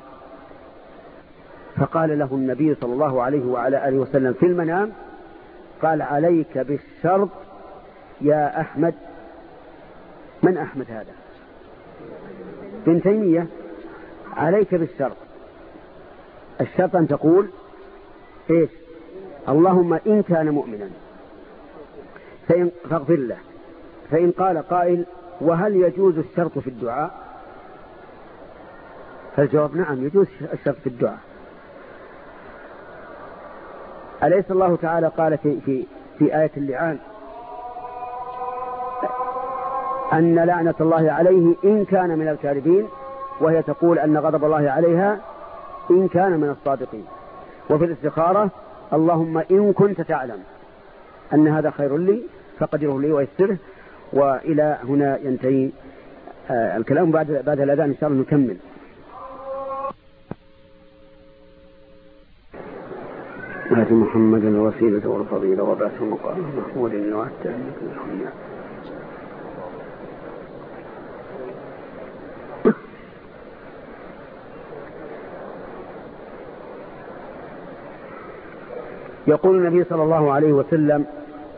فقال له النبي صلى الله عليه وعلى آله وسلم في المنام قال عليك بالشرط يا أحمد. من أحمد هذا؟ ابن تيمية. عليك بالشرط. الشرط أن تقول إيش؟ اللهم إن كان مؤمنا. فإن فاغفر له. فإن قال قائل وهل يجوز الشرط في الدعاء؟ فالجواب نعم يجوز الشرط في الدعاء. أليس الله تعالى قال في, في, في آية اللعان أن لعنة الله عليه إن كان من الكاذبين وهي تقول أن غضب الله عليها إن كان من الصادقين. وفي الاستخارة اللهم إن كنت تعلم أن هذا خير لي فقدره لي ويسره وإلى هنا ينتهي آه، الكلام. بعد بعد الأذان إن شاء الله نكمل. آت محمد الوسيلة والفضيلة وبعث مقام محمود وعدت يقول النبي صلى الله عليه وسلم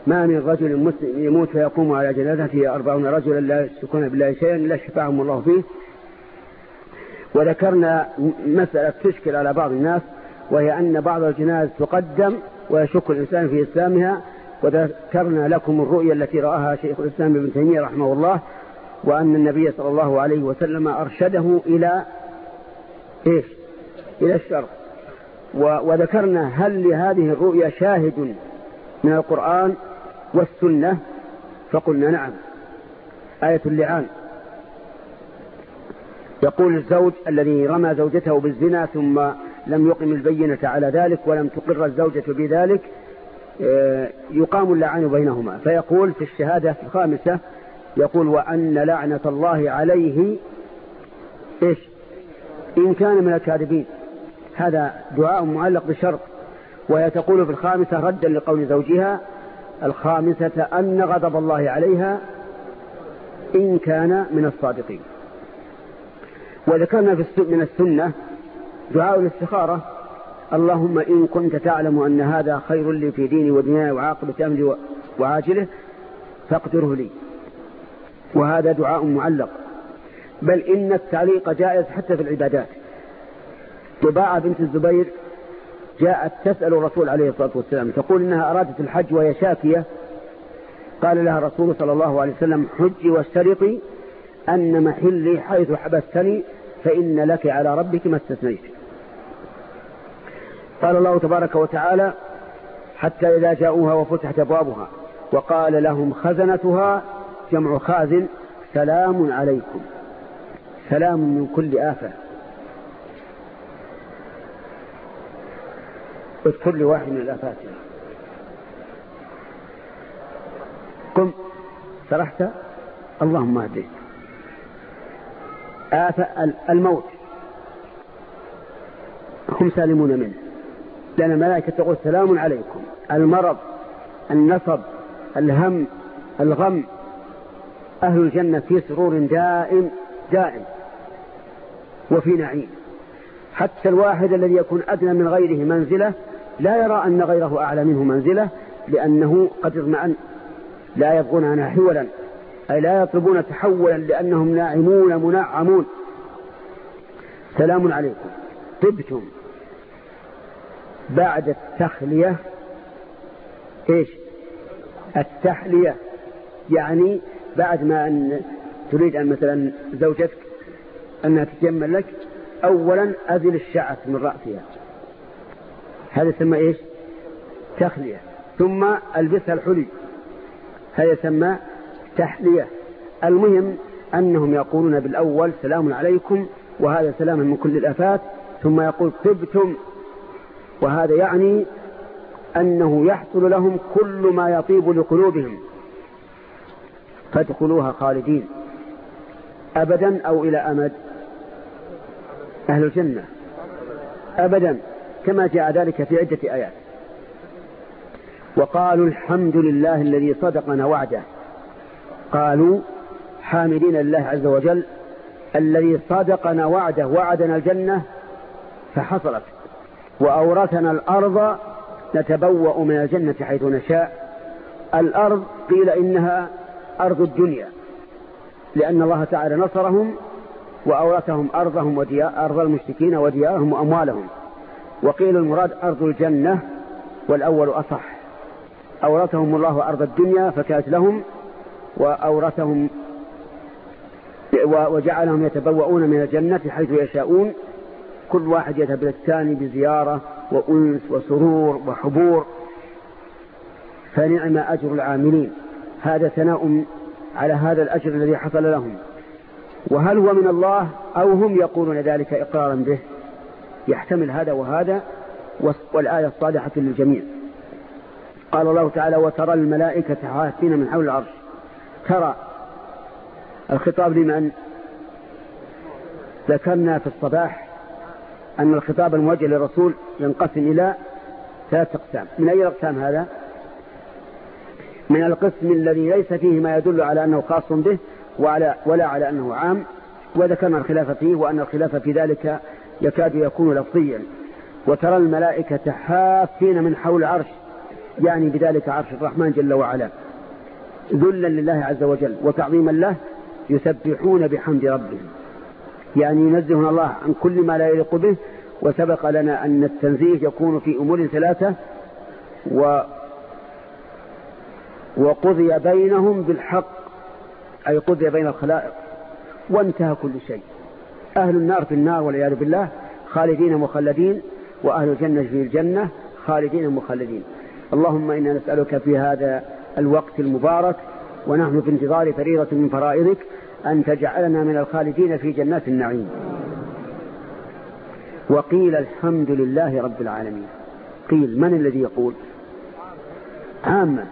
ما من رجل مسلم يموت فيقوم على جنازته أربعون رجلا لا يشركون بالله شيئا إلا شفعهم الله فيه. وذكرنا مسألة تشكل على بعض الناس وهي أن بعض الجناز تقدم ويشك الإنسان في إسلامها وذكرنا لكم الرؤيا التي رآها شيخ الإسلام ابن تيمية رحمه الله وأن النبي صلى الله عليه وسلم أرشده إلى إيش؟ إلى الشر وذكرنا هل لهذه الرؤيا شاهد من القرآن والسنة؟ فقلنا نعم. آية اللعان. يقول الزوج الذي رمى زوجته بالزنا ثم لم يقم البينة على ذلك ولم تقر الزوجة بذلك آه، يقام اللعان بينهما. فيقول في الشهادة الخامسة يقول وأن لعنة الله عليه إيش؟ إن كان من الكاذبين. هذا دعاء معلق بشرط. وهي تقول في الخامسة ردا لقول زوجها الخامسة أن غضب الله عليها إن كان من الصادقين وذكرنا في من السنة دعاء الاستخارة. اللهم إن كنت تعلم أن هذا خير لي في ديني ودنياي وعاقبة أمري وعاجله فاقدره لي. وهذا دعاء معلق. بل إن التعليق جائز حتى في العبادات. طباعة بنت الزبير جاءت تسأل الرسول عليه الصلاة والسلام تقول إنها أرادت الحج وهي شاكية. قال لها الرسول صلى الله عليه وسلم حجي واشترطي أن محلي حيث حبستني فإن لك على ربك ما استثنيت. قال الله تبارك وتعالى حتى إذا جاءوها وفتحت أبوابها وقال لهم خزنتها جمع خازن سلام عليكم. سلام من كل آفة. اذكر لي واحد من الآفات. قم. سرحت؟ اللهم اهديك آفة الموت. هم سالمون منه. لأن الملائكة تقول سلام عليكم. المرض النصب الهم الغم. أهل الجنة في سرور دائم دائم. وفي نعيم. حتى الواحد الذي يكون أدنى من غيره منزلة لا يرى أن غيره أعلى منه منزلة لأنه قد اطمأن. لا يبغون عنها حولا أي لا يطلبون تحولا لأنهم ناعمون منعمون. سلام عليكم. طبتم. بعد التخلية إيش؟ التحلية. يعني بعد ما أن تريد أن مثلا زوجتك أنها تتجمل لك أولا أزل الشعث من رأسها. هذا يسمى إيش؟ تخلية. ثم ألبسها الحلي. هذا يسمى تحلية. المهم أنهم يقولون بالأول سلام عليكم وهذا سلام من كل الأفات ثم يقول طبتم. وهذا يعني أنه يحصل لهم كل ما يطيب لقلوبهم. فادخلوها خالدين. أبدا أو إلى أمد؟ أهل الجنة. أبدا. كما جاء ذلك في عدة آيات. وقالوا الحمد لله الذي صدقنا وعده. قالوا حامدين لله عز وجل الذي صدقنا وعده وعدنا الجنة فحصلت. وأورثنا الأرض نتبوأ من الجنة حيث نشاء. الأرض قيل إنها أرض الدنيا لأن الله تعالى نصرهم وأورثهم أرضهم وديار أرض المشركين وديارهم وأموالهم. وقيل المراد أرض الجنة والأول أصح. أورثهم الله أرض الدنيا فكانت لهم وأورثهم وجعلهم يتبوؤون من الجنة حيث يشاءون. كل واحد يذهب إلى الثاني بزيارة وأنس وسرور وحبور. فنعم أجر العاملين. هذا ثناء على هذا الأجر الذي حصل لهم. وهل هو من الله أو هم يقولون ذلك إقرارا به؟ يحتمل هذا وهذا والآية الصالحة للجميع. قال الله تعالى وترى الملائكة حافين من حول العرش. ترى. الخطاب لمن؟ ذكرنا في الصباح أن الخطاب الموجه للرسول ينقسم إلى ثلاث أقسام. من أي أقسام هذا؟ من القسم الذي ليس فيه ما يدل على أنه خاص به وعلى ولا على أنه عام وذكرنا الخلاف فيه وأن الخلاف في ذلك يكاد يكون لفظيا. وترى الملائكة حافين من حول العرش يعني بذلك عرش الرحمن جل وعلا. ذلا لله عز وجل وتعظيما له يسبحون بحمد ربهم. يعني ينزهون الله عن كل ما لا يليق به وسبق لنا أن التنزيه يكون في أمور ثلاثة و وقضي بينهم بالحق أي قضي بين الخلائق وانتهى كل شيء. أهل النار في النار والعياذ بالله خالدين مخلدين وأهل الجنة في الجنة خالدين مخلدين. اللهم إنا نسألك في هذا الوقت المبارك ونحن في انتظار فريضة من فرائضك أن تجعلنا من الخالدين في جنات النعيم. وقيل الحمد لله رب العالمين. قيل من الذي يقول؟ عامة.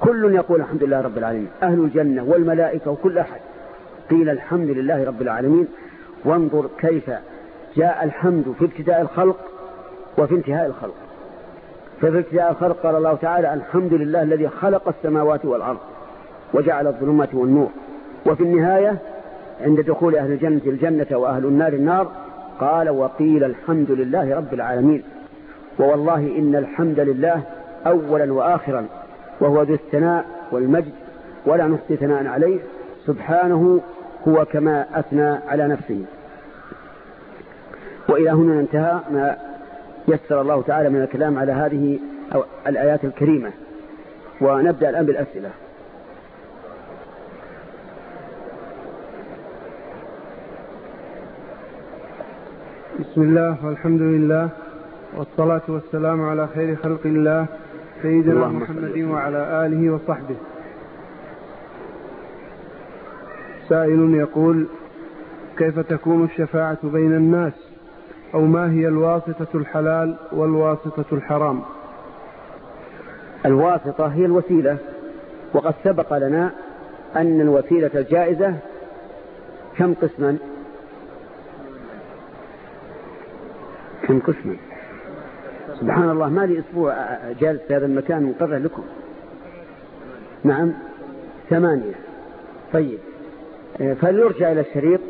كل يقول الحمد لله رب العالمين. أهل الجنة والملائكة وكل أحد. قيل الحمد لله رب العالمين. وانظر كيف جاء الحمد في ابتداء الخلق وفي انتهاء الخلق. ففي ابتداء الخلق قال الله تعالى الحمد لله الذي خلق السماوات والأرض وجعل الظلمات والنور. وفي النهاية عند دخول أهل الجنة الجنة وأهل النار النار قال وقيل الحمد لله رب العالمين. ووالله إن الحمد لله أولا وآخرا وهو ذو الثناء والمجد ولا نحصي ثناء عليه سبحانه هو كما أثنى على نفسه. وإلى هنا انتهى ما يسر الله تعالى من الكلام على هذه الآيات الكريمة. ونبدأ الآن بالأسئلة. بسم الله والحمد لله والصلاة والسلام على خير خلق الله سيدنا محمد وعلى آله وصحبه. سائل يقول كيف تكون الشفاعة بين الناس؟ أو ما هي الواسطة الحلال والواسطة الحرام? الواسطة هي الوسيلة وقد سبق لنا أن الوسيلة الجائزة كم قسما؟ كم قسما سبحان الله ما لي أسبوع جالس في هذا المكان مقرر لكم. نعم ثمانية. طيب. فليرجع إلى الشريط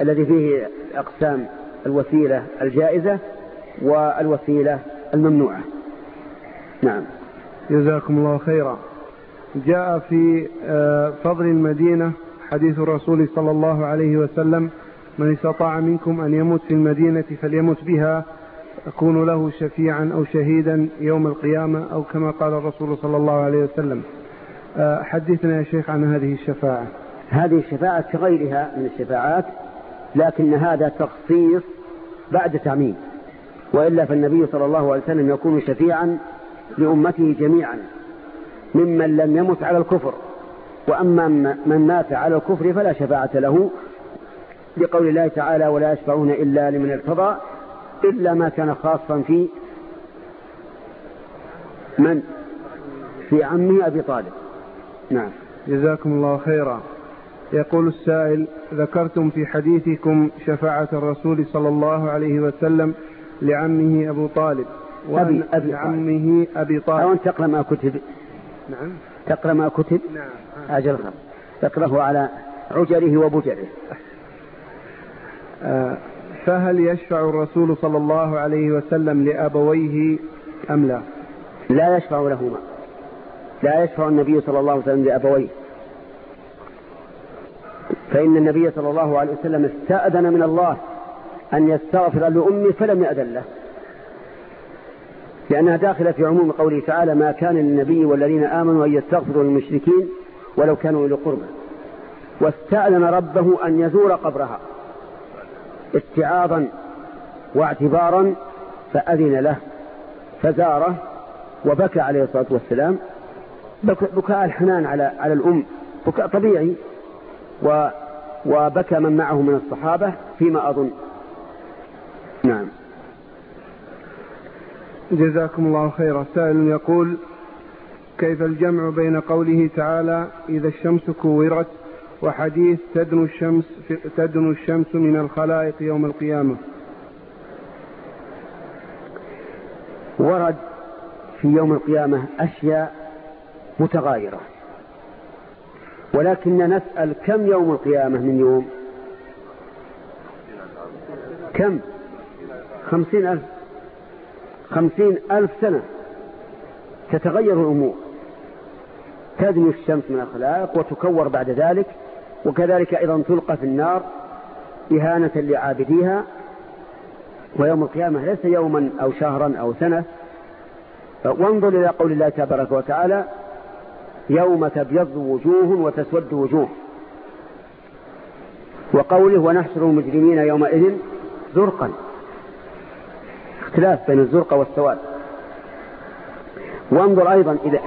الذي فيه أقسام الوسيلة الجائزة والوسيلة الممنوعة. نعم. جزاكم الله خيرا. جاء في فضل المدينة حديث الرسول صلى الله عليه وسلم من استطاع منكم أن يموت في المدينة فليمت بها أكون له شفيعا أو شهيدا يوم القيامة أو كما قال الرسول صلى الله عليه وسلم. حدثنا يا شيخ عن هذه الشفاعة. هذه الشفاعة كغيرها من الشفاعات لكن هذا تخصيص بعد تعميم. وإلا فالنبي صلى الله عليه وسلم يكون شفيعا لأمته جميعا ممن لم يمت على الكفر. وأما من مات على الكفر فلا شفاعة له لقول الله تعالى ولا يشفعون إلا لمن ارتضى إلا ما كان خاصا في من؟ في عمه أبي طالب. نعم. جزاكم الله خيرا. يقول السائل ذكرتم في حديثكم شفاعة الرسول صلى الله عليه وسلم لعمه أبو طالب أبي أبي لعمه أبي طالب. أو أن تقرأ ما كتب. نعم. تقرأ ما كتب. نعم. أجل خير تقرأه على عجله وبجره آه فهل يشفع الرسول صلى الله عليه وسلم لأبويه أم لا؟ لا يشفع لهما. لا يشفع النبي صلى الله عليه وسلم لأبويه. فإن النبي صلى الله عليه وسلم استأذن من الله أن يستغفر لأمه فلم يأذن له. لأنها داخلة في عموم قوله تعالى ما كان للنبي والذين آمنوا أن يستغفروا للمشركين ولو كانوا إلى قربى واستأذن ربه أن يزور قبرها. استعاضا واعتبارا فأذن له فزاره وبكى عليه الصلاة والسلام. بكاء الحنان على على الأم. بكاء طبيعي. و وبكى من معه من الصحابة فيما أظن. نعم. جزاكم الله خيرا. سائل يقول كيف الجمع بين قوله تعالى إذا الشمس كورت وحديث تدنو الشمس تدنو الشمس من الخلائق يوم القيامة. ورد في يوم القيامة أشياء متغايرة. ولكن نسأل كم يوم القيامة من يوم؟ كم؟ خمسين ألف. خمسين ألف سنة. تتغير الأمور. تدنو الشمس من الخلائق وتكور بعد ذلك وكذلك أيضا تلقى في النار إهانة لعابديها ويوم القيامة ليس يوما أو شهرا أو سنة. وانظر إلى قول الله تبارك وتعالى يوم تبيض وجوه وتسود وجوه. وقوله ونحشر المجرمين يومئذ زرقا. اختلاف بين الزرق والسواد. وانظر أيضا إلى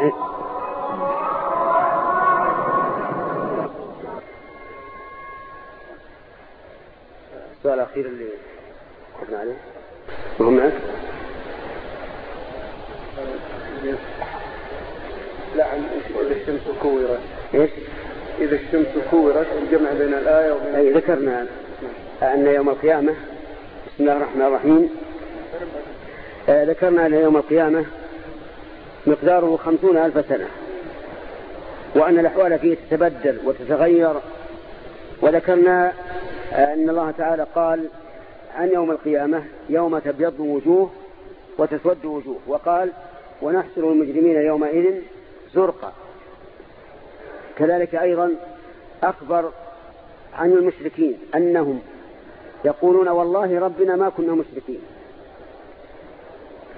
السؤال الأخير اللي قلنا عليه. وهم معك. لا عن إذا الشمس كورت. إيش؟ إذا الشمس كورت الجمع بين الآية وبين أي ذكرنا. أن يوم القيامة بسم الله الرحمن الرحيم. آه ذكرنا أن يوم القيامة مقداره خمسون ألف سنة. وأن الأحوال فيه تتبدل وتتغير. وذكرنا أن الله تعالى قال عن يوم القيامة يوم تبيض وجوه وتسود وجوه وقال ونحشر المجرمين يومئذ زرقا كذلك أيضا أخبر عن المشركين أنهم يقولون والله ربنا ما كنا مشركين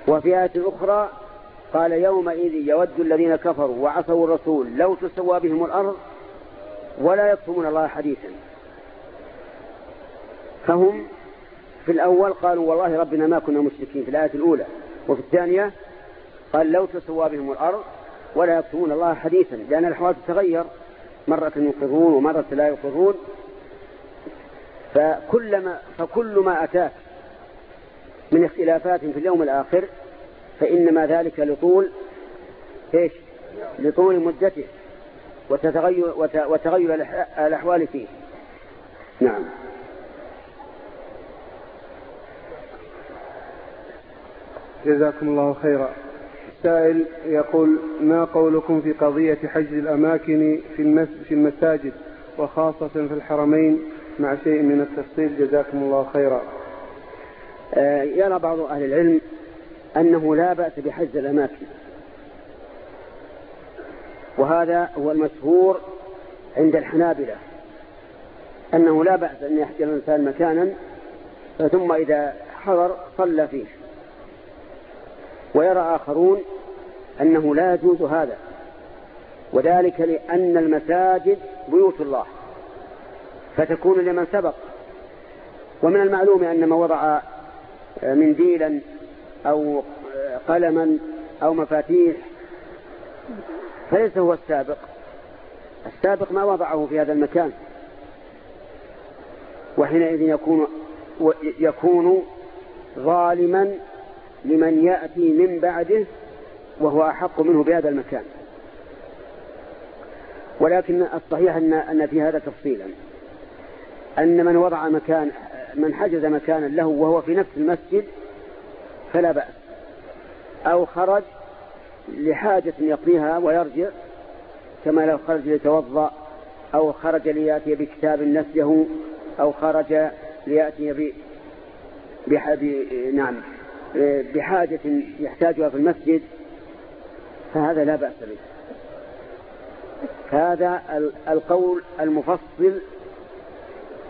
وفي آية أخرى قال يومئذ يود الذين كفروا وعصوا الرسول لو تسوى بهم الأرض ولا يكتمون الله حديثا فهم في الأول قالوا والله ربنا ما كنا مشركين في الآية الأولى وفي الثانية قال لو تسوى بهم الأرض ولا يكتمون الله حديثا لأن الأحوال تتغير مرة يقرون ومرة لا يقرون فكلما فكل ما أتاك من اختلافات في اليوم الآخر فإنما ذلك لطول إيش؟ لطول مدته وتتغير وتغير الأحوال فيه. نعم. جزاكم الله خيرا. السائل يقول ما قولكم في قضية حجز الأماكن في, في المساجد وخاصة في الحرمين مع شيء من التفصيل؟ جزاكم الله خيرا. آه، يرى بعض أهل العلم أنه لا بأس بحجز الأماكن. وهذا هو المشهور عند الحنابلة أنه لا بأس أن يحجز الإنسان مكانا ثم إذا حضر صلى فيه. ويرى آخرون أنه لا يجوز هذا. وذلك لأن المساجد بيوت الله فتكون لمن سبق. ومن المعلوم أن من وضع منديلا أو قلما أو مفاتيح فليس هو السابق. السابق ما وضعه في هذا المكان. وحينئذ يكون يكون ظالما لمن يأتي من بعده وهو أحق منه بهذا المكان. ولكن الصحيح أن, أن في هذا تفصيلا. أن من وضع مكان من حجز مكانا له وهو في نفس المسجد فلا بأس. أو خرج لحاجة يقضيها ويرجع كما لو خرج ليتوضأ أو خرج ليأتي بكتاب نسيه أو خرج ليأتي ب... بحب... نعم. بحاجة يحتاجها في المسجد فهذا لا بأس به. هذا القول المفصل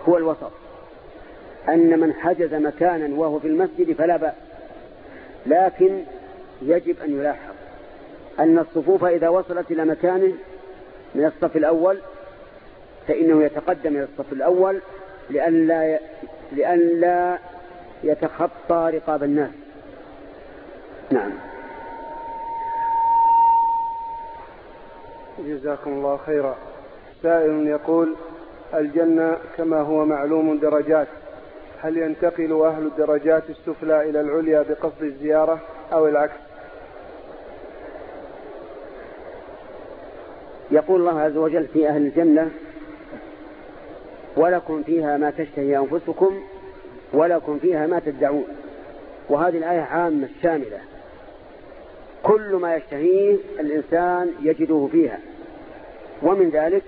هو الوسط. أن من حجز مكانا وهو في المسجد فلا بأس. لكن يجب أن يلاحظ أن الصفوف إذا وصلت إلى مكانه من الصف الأول فإنه يتقدم إلى الصف الأول لأن لا, لأن لا يتخطى رقاب الناس. نعم. جزاكم الله خيرا. سائل يقول الجنة كما هو معلوم درجات. هل ينتقل أهل الدرجات السفلى إلى العليا بقصد الزيارة أو العكس؟ يقول الله عز وجل في أهل الجنة ولكم فيها ما تشتهي أنفسكم ولكم فيها ما تدعون. وهذه الآية عامة شاملة. كل ما يشتهيه الإنسان يجده فيها. ومن ذلك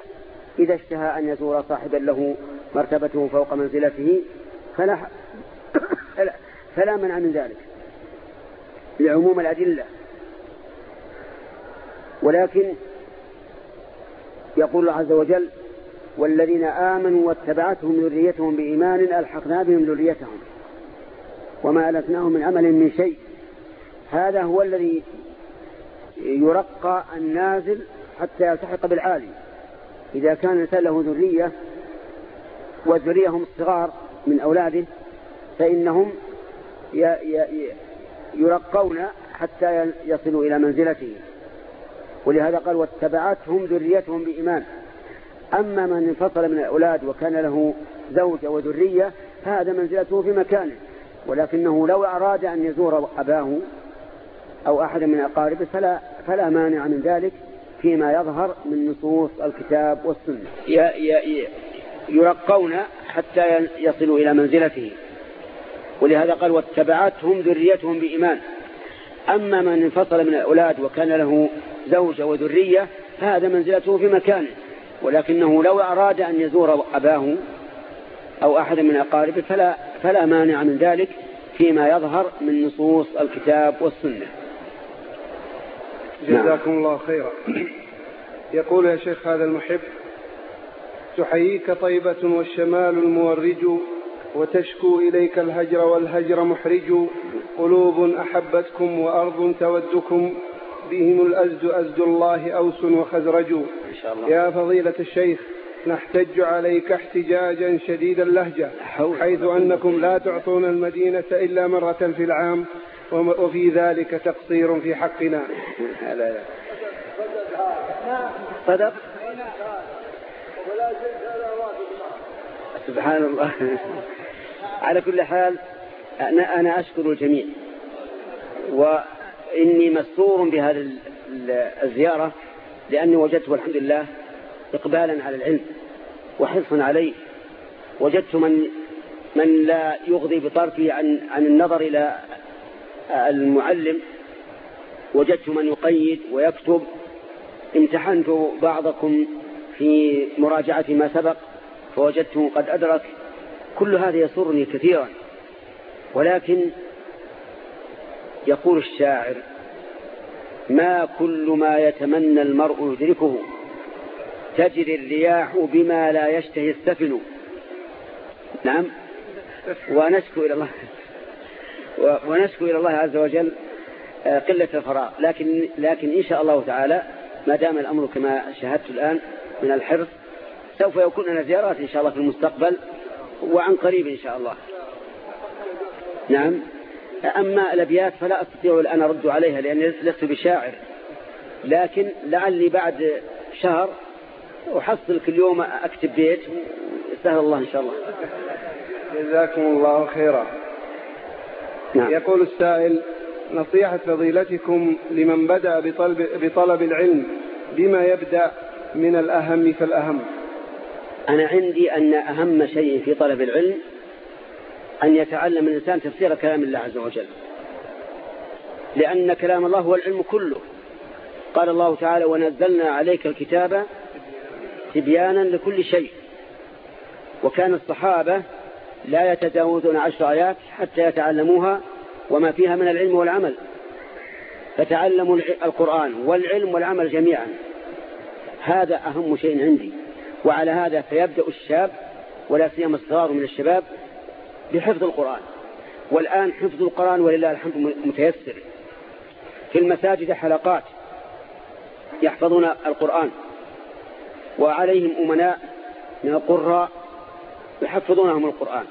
إذا اشتهى أن يزور صاحبا له مرتبته فوق منزلته فلا, فلا منع من ذلك لعموم الأدلة. ولكن يقول الله عز وجل والذين آمنوا واتبعتهم ذريتهم بإيمان ألحقنا بهم ذريتهم وما ألتناهم من عمل من شيء. هذا هو الذي يرقى النازل حتى يلتحق بالعالي. إذا كان الإنسان له ذرية والذرية هم الصغار من أولاده فإنهم يرقون حتى يصلوا إلى منزلته. ولهذا قال واتبعتهم ذريتهم بإيمان. أما من انفصل من الأولاد وكان له زوجة وذرية فهذا منزلته في مكانه. ولكنه لو أراد أن يزور أباه أو أحد من أقاربه فلا, فلا مانع من ذلك فيما يظهر من نصوص الكتاب والسنة. يرقون حتى يصلوا إلى منزلته. ولهذا قال واتبعتهم ذريتهم بإيمان. أما من انفصل من الأولاد وكان له زوجة وذرية فهذا منزلته في مكانه ولكنه لو أراد أن يزور أباه أو أحد من أقاربه فلا, فلا مانع من ذلك فيما يظهر من نصوص الكتاب والسنة. جزاكم الله خيرا. يقول يا شيخ هذا المحب تحييك طيبة والشمال المورج وتشكو إليك الهجر والهجر محرج. قلوب أحبتكم وأرض تودكم بهم الأزد أزد الله أوس وخزرج. يا فضيلة الشيخ نحتج عليك احتجاجا شديد اللهجة حيث أنكم لا تعطون المدينة إلا مرة في العام. وفي ذلك تقصير في حقنا. لا لا صدق؟ سبحان الله. على كل حال أنا, أنا أشكر الجميع. وإني مسرور بهذه الزيارة لأني وجدت والحمد لله إقبالا على العلم وحرصا عليه. وجدت من من لا يغضي بطرفه عن عن النظر إلى المعلم وجدت من يقيد ويكتب. امتحنت بعضكم في مراجعة ما سبق فوجدته قد أدرك. كل هذا يسرني كثيرا. ولكن يقول الشاعر ما كل ما يتمنى المرء يدركه تجري الرياح بما لا يشتهي السفن. نعم. ونشكو إلى الله. ونشكو إلى الله عز وجل آه، قلة الفراغ. لكن, لكن إن شاء الله تعالى ما دام الأمر كما شاهدت الآن من الحرص سوف يكون لنا زيارات إن شاء الله في المستقبل وعن قريب إن شاء الله. نعم. أما الأبيات فلا أستطيع الآن أرد عليها لأني لست بشاعر. لكن لعلي بعد شهر أحصل كل يوم أكتب بيت سهل الله إن شاء الله. جزاكم الله خيرا. نعم. يقول السائل نصيحة فضيلتكم لمن بدأ بطلب, بطلب العلم بما يبدأ من الأهم فالأهم؟ أنا عندي أن أهم شيء في طلب العلم أن يتعلم الإنسان تفسير كلام الله عز وجل. لأن كلام الله هو العلم كله. قال الله تعالى ونزلنا عليك الكتاب تبيانا لكل شيء. وكان الصحابة لا يتجاوزون عشر آيات حتى يتعلموها وما فيها من العلم والعمل. فتعلموا القرآن والعلم والعمل جميعا. هذا أهم شيء عندي. وعلى هذا فيبدأ الشاب ولا سيما الصغار من الشباب بحفظ القرآن. والآن حفظ القرآن ولله الحمد متيسر. في المساجد حلقات يحفظون القرآن. وعليهم أمناء من القراء يحفظونهم القرآن.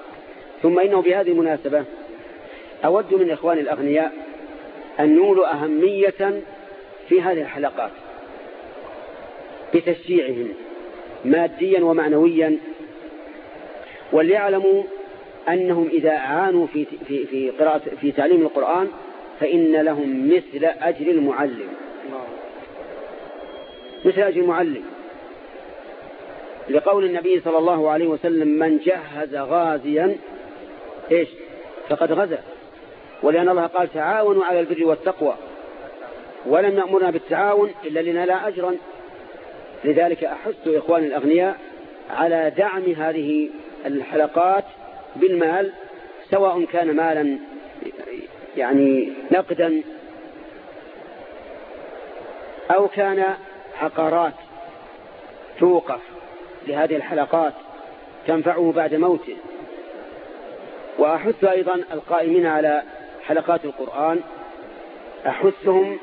ثم إنه بهذه المناسبة أود من إخواني الأغنياء أن يولوا أهمية في هذه الحلقات بتشجيعهم ماديا ومعنويا وليعلموا أنهم إذا عانوا في في في قراءة في تعليم القرآن فإن لهم مثل أجر المعلم. مثل أجر المعلم. لقول النبي صلى الله عليه وسلم من جهز غازيا إيش؟ فقد غزا. ولأن الله قال تعاونوا على البر والتقوى. ولم يأمرنا بالتعاون إلا لننال أجرا. لذلك أحث إخواني الأغنياء على دعم هذه الحلقات بالمال سواء كان مالا يعني نقدا أو كان عقارات توقف. لهذه الحلقات تنفعه بعد موته. وأحث أيضا القائمين على حلقات القرآن أحثهم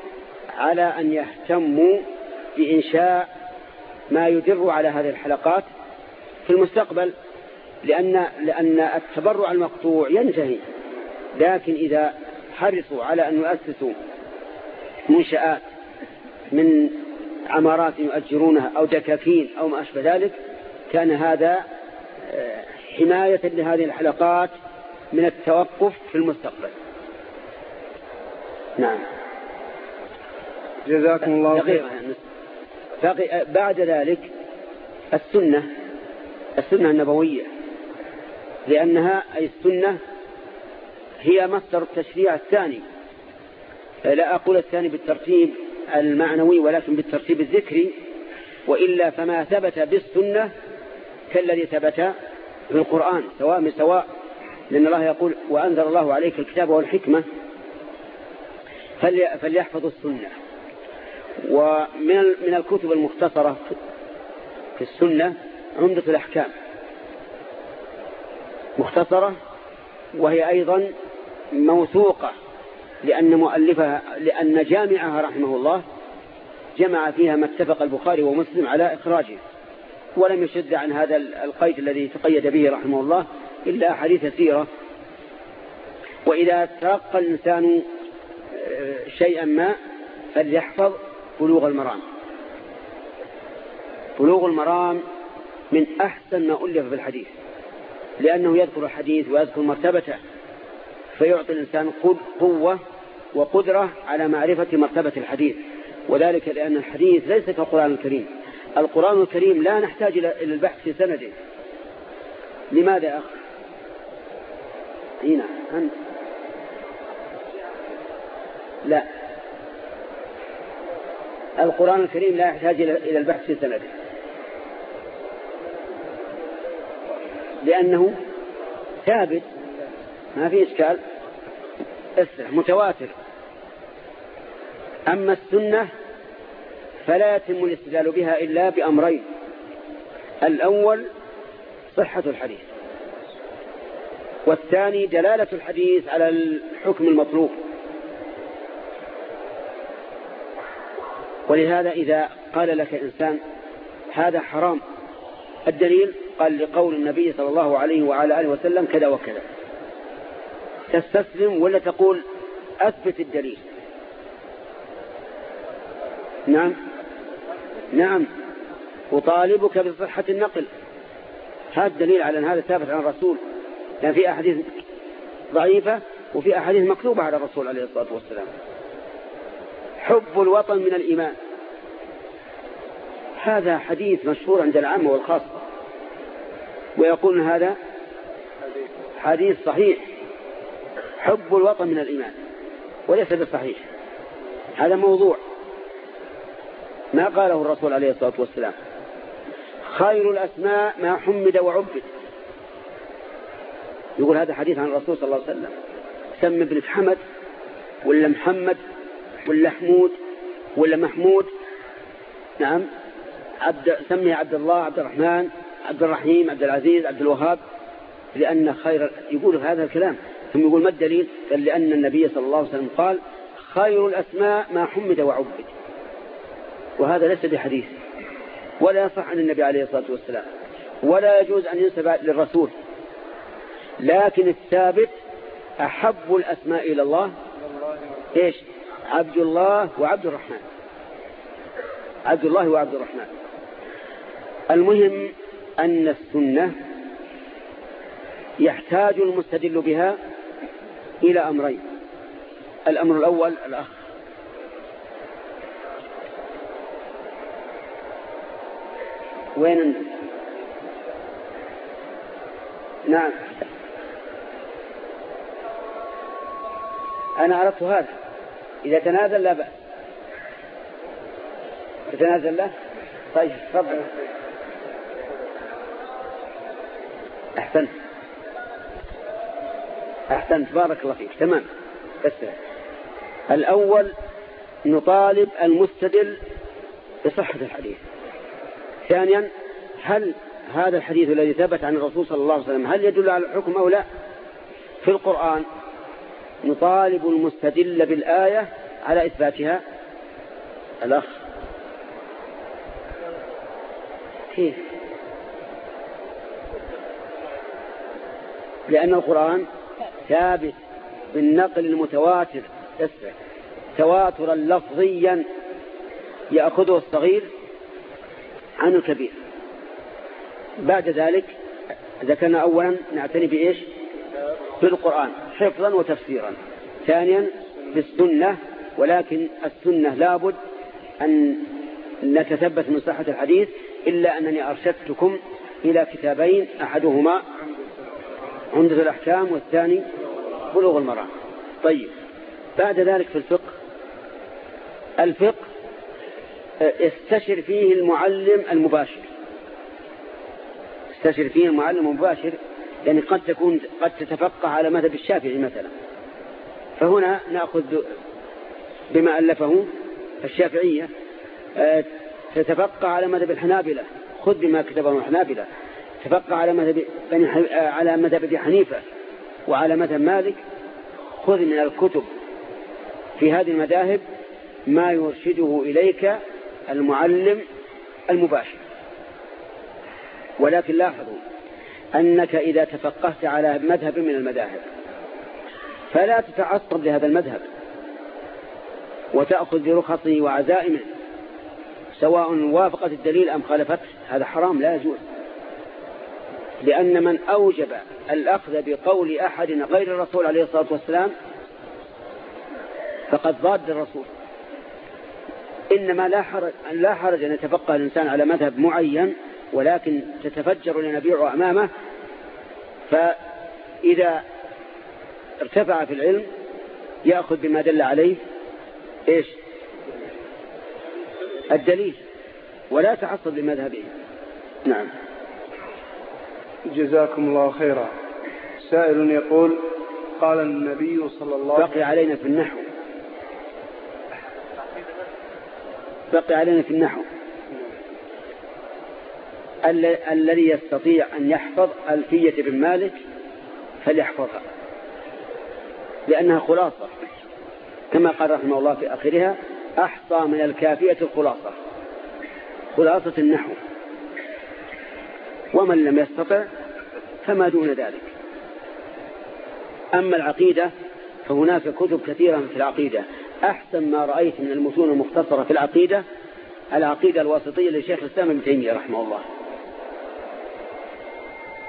على أن يهتموا بإنشاء ما يدر على هذه الحلقات في المستقبل لأن, لأن التبرع المقطوع ينتهي. لكن إذا حرصوا على أن يؤسسوا منشآت من عمارات يؤجرونها أو دكاكين أو ما أشبه ذلك كان هذا آه، حماية لهذه الحلقات من التوقف في المستقبل. نعم. جزاكم الله خير. بعد ذلك السنة السنة النبوية لأنها أي السنة هي مصدر التشريع الثاني. لا أقول الثاني بالترتيب المعنوي ولكن بالترتيب الذكري. وإلا فما ثبت بالسنة كالذي ثبت في القرآن سواء من سواء لأن الله يقول وأنزل الله عليك الكتاب والحكمة فليحفظوا السنة. ومن من الكتب المختصرة في السنة عمدة الأحكام. مختصرة وهي أيضا موثوقة لأن مؤلفها لأن جامعها رحمه الله جمع فيها ما اتفق البخاري ومسلم على إخراجه. ولم يشد عن هذا القيد الذي تقيد به رحمه الله إلا حديث سيرة وإذا تلقى الإنسان آه، شيئا ما فليحفظ بلوغ المرام. بلوغ المرام من أحسن ما ألف في الحديث لأنه يذكر الحديث ويذكر مرتبته فيعطي الإنسان قوة وقدرة على معرفة مرتبة الحديث وذلك لأن الحديث ليس كالقرآن الكريم. القرآن الكريم لا نحتاج إلى البحث في سنده. لماذا أخ؟ هنا أنت. لا. القرآن الكريم لا يحتاج إلى البحث في سنده. لأنه ثابت. ما في إشكال. متواتر. أما السنة فلا يتم الاستدلال بها إلا بأمرين. الأول صحة الحديث والثاني دلالة الحديث على الحكم المطلوب. ولهذا إذا قال لك إنسان هذا حرام الدليل قال لقول النبي صلى الله عليه وعلى آله وسلم كذا وكذا. تستسلم ولا تقول أثبت الدليل؟ نعم. نعم. أطالبك بصحة النقل. هذا الدليل على أن هذا ثابت عن الرسول. لأن في أحاديث ضعيفة وفي أحاديث مكتوبة على الرسول عليه الصلاة والسلام. حب الوطن من الإيمان. هذا حديث مشهور عند العامة والخاصة. ويقول هذا حديث صحيح. حب الوطن من الإيمان. وليس بالصحيح هذا موضوع. ما قاله الرسول عليه الصلاة والسلام. خير الأسماء ما حمد وعبد. يقول هذا حديث عن الرسول صلى الله عليه وسلم. سم ابن حمد ولا محمد ولا حمود ولا محمود؟ نعم. عبد سمي عبد الله عبد الرحمن عبد الرحيم عبد العزيز عبد الوهاب. لأن خير يقول هذا الكلام. ثم يقول ما الدليل؟ قال لأن النبي صلى الله عليه وسلم قال خير الأسماء ما حمد وعبد. وهذا ليس بحديث ولا يصح عن النبي عليه الصلاة والسلام ولا يجوز أن ينسب للرسول. لكن الثابت أحب الأسماء إلى الله إيش؟ عبد الله وعبد الرحمن. عبد الله وعبد الرحمن. المهم أن السنة يحتاج المستدل بها إلى أمرين. الأمر الأول الأخ وين أنت؟ نعم. أنا أردت هذا. إذا تنازل لا بأس. تتنازل له طيب تفضل. أحسنت. أحسنت. بارك الله فيك. تمام. بس الأول نطالب المستدل بصحة الحديث. ثانيا هل هذا الحديث الذي ثبت عن الرسول صلى الله عليه وسلم هل يدل على الحكم أو لا؟ في القرآن نطالب المستدل بالآية على إثباتها. الأخ. كيف؟ لأن القرآن ثابت بالنقل المتواتر تواترا لفظيا يأخذه الصغير عن الكبير. بعد ذلك ذكرنا أولا نعتني بإيش؟ في القرآن حفظا وتفسيرا. ثانيا في السنة ولكن السنة لابد أن نتثبت من صحة الحديث إلا أنني أرشدتكم إلى كتابين أحدهما عمدة الأحكام والثاني بلوغ المرام. طيب بعد ذلك في الفقه. الفقه استشر فيه المعلم المباشر. استشر فيه المعلم المباشر يعني قد تكون قد تتفقه على مذهب الشافعي مثلا. فهنا نأخذ بما ألفه الشافعية. آه، تتفقه على مذهب الحنابلة. خذ بما كتبه الحنابلة. تفقه على مذهب آه، على مذهب أبي حنيفة وعلى مذهب مالك. خذ من الكتب في هذه المذاهب ما يرشده إليك المعلم المباشر. ولكن لاحظوا أنك إذا تفقهت على مذهب من المذاهب فلا تتعصب لهذا المذهب وتأخذ برخصه وعزائمه سواء وافقت الدليل أم خالفته هذا حرام لا يجوز. لأن من أوجب الأخذ بقول أحد غير الرسول عليه الصلاة والسلام فقد ضاد الرسول. إنما لا حرج, لا حرج أن يتفقه الإنسان على مذهب معين ولكن تتفجر لنبيع أمامه. فإذا ارتفع في العلم يأخذ بما دل عليه إيش؟ الدليل. ولا تعصب لمذهبه. نعم. جزاكم الله خيرا. سائل يقول قال النبي صلى الله عليه وسلم بقي علينا في النحو. بقي علينا في النحو. الذي يستطيع أن يحفظ ألفية بن مالك فليحفظها. لأنها خلاصة. كما قال رحمه الله في آخرها أحصى من الكافية الخلاصة. خلاصة النحو. ومن لم يستطع فما دون ذلك. أما العقيدة فهناك كتب كثيرة في العقيدة. أحسن ما رأيت من المتون المختصرة في العقيدة العقيدة الواسطية لشيخ الإسلام ابن تيمية رحمه الله.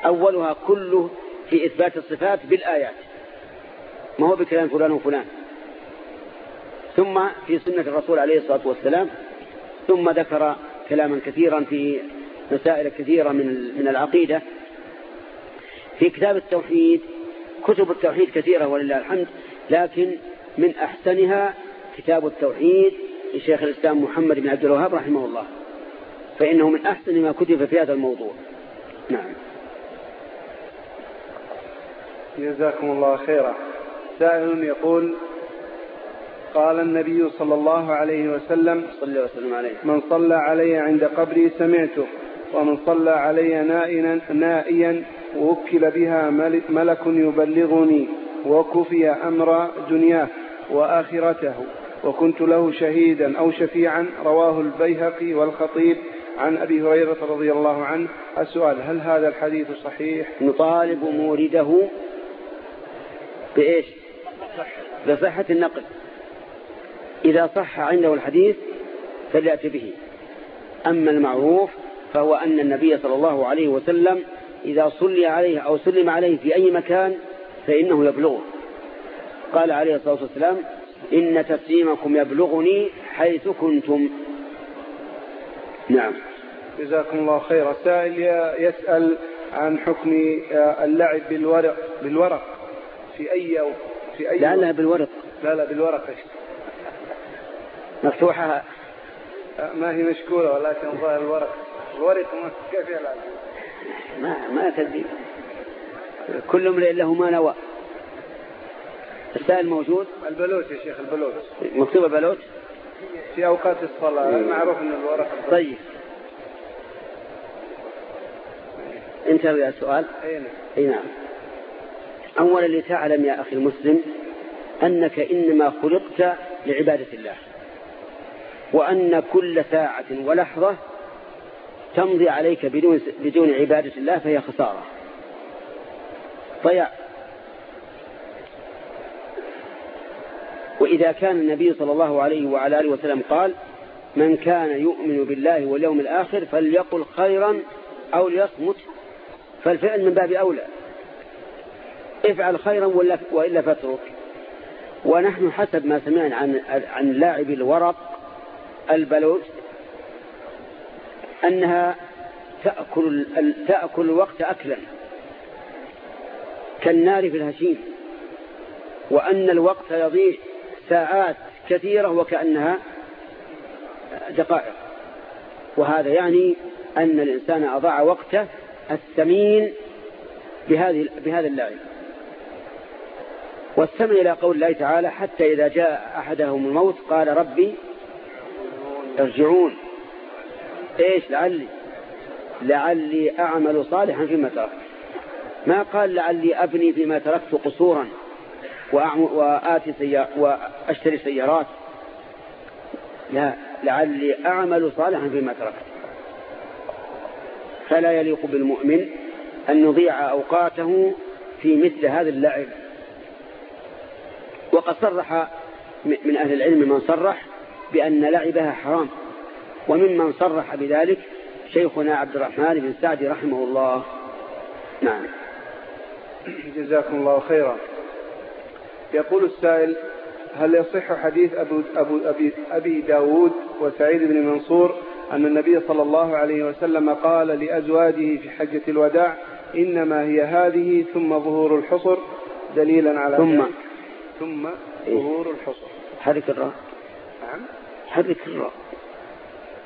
أولها كله في إثبات الصفات بالآيات. ما هو بكلام فلان وفلان. ثم في سنة الرسول عليه الصلاة والسلام ثم ذكر كلاما كثيرا في مسائل كثيرة من من العقيدة. في كتاب التوحيد كتب التوحيد كثيرة ولله الحمد لكن من أحسنها كتاب التوحيد لشيخ الإسلام محمد بن عبد الوهاب رحمه الله. فإنه من أحسن ما كتب في هذا الموضوع. نعم. جزاكم الله خيرا. سائل يقول قال النبي صلى الله عليه وسلم صلى وسلم عليه. من صلى علي عند قبري سمعته ومن صلى علي نائيا, نائيا وكل بها ملك يبلغني وكفي أمر دنياه. وآخرته. وكنت له شهيدا أو شفيعا رواه البيهقي والخطيب عن أبي هريرة رضي الله عنه. السؤال هل هذا الحديث صحيح؟ نطالب مورده بإيش؟ بصحة النقل. إذا صح عنده الحديث فليأتي به. أما المعروف فهو أن النبي صلى الله عليه وسلم إذا صلي عليه أو سلم عليه في أي مكان فإنه يبلغه. قال عليه الصلاة والسلام إن تسليمكم يبلغني حيث كنتم. نعم. جزاكم الله خيرا. سائل يسأل عن حكم اللعب بالورق بالورق. في أي في أي لعلها بالورق. لا لا بالورق. مفتوحة. ما هي مشكورة ولكن ظاهر الورق. الورق كيف يلعب؟ ما ما تدري. كل امرئ له ما نوى. السائل موجود؟ البلوت يا شيخ البلوت مكتوبة بلوت في أوقات الصلاة معروف أن الورق طيب. انتهى يا سؤال؟ أي نعم. إي نعم. اولا لتعلم يا أخي المسلم أنك إنما خلقت لعبادة الله وأن كل ساعة ولحظة تمضي عليك بدون بدون عبادة الله فهي خسارة. ضياع وإذا كان النبي صلى الله عليه وعلى آله وسلم قال من كان يؤمن بالله واليوم الآخر فليقل خيرا أو ليصمت فالفعل من باب أولى. افعل خيرا وإلا فاترك. ونحن حسب ما سمعنا عن عن لاعب الورق البلوت أنها تأكل تأكل الوقت أكلا كالنار في الهشيم وأن الوقت يضيع. ساعات كثيرة وكأنها دقائق. وهذا يعني أن الإنسان أضاع وقته الثمين بهذه بهذا اللعب. واستمع إلى قول الله تعالى حتى إذا جاء أحدهم الموت قال ربي ارجعون. إيش لعلي؟ لعلي أعمل صالحا فيما تركت. ما قال لعلي أبني فيما تركت قصورا. وآتي سيار وأشتري سيارات. لا لعلي أعمل صالحا فيما تركت. فلا يليق بالمؤمن أن يضيع أوقاته في مثل هذا اللعب. وقد صرح من أهل العلم من صرح بأن لعبها حرام. وممن صرح بذلك شيخنا عبد الرحمن بن سعد رحمه الله. نعم. جزاكم الله خيرا. يقول السائل هل يصح حديث أبو, أبو أبي, أبي داود وسعيد بن منصور أن النبي صلى الله عليه وسلم قال لأزواجه في حجة الوداع إنما هي هذه ثم ظهور الحصر؟ دليلا على ثم. ذلك. ثم ظهور الحصر. حرك الراء. نعم. حرك الراء.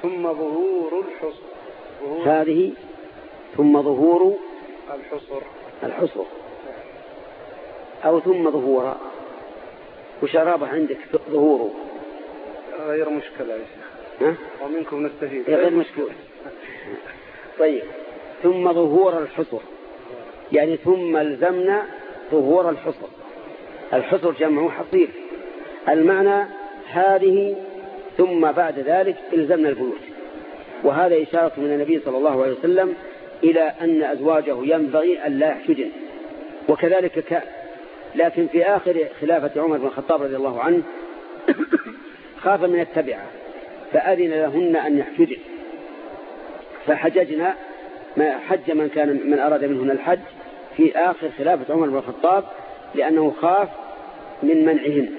ثم ظهور الحصر. ظهور هذه ثم ظهور الحصر. الحصر. أو ثم ظهورا وشرابه عندك ظهوره. غير مشكلة يا شيخ. ها؟ ومنكم نستفيد. غير مشكلة. طيب ثم ظهور الحصر. يعني ثم ألزمنا ظهور الحصر. الحصر جمعه حصير. المعنى هذه ثم بعد ذلك إلزمنا البيوت. وهذا إشارة من النبي صلى الله عليه وسلم إلى أن أزواجه ينبغي أن لا يحتجن وكذلك كان لكن في آخر خلافة عمر بن الخطاب رضي الله عنه خاف من التبعة فأذن لهن أن يحتجن فحججنا ما حج من كان من أراد منهن الحج في آخر خلافة عمر بن الخطاب لأنه خاف من منعهن.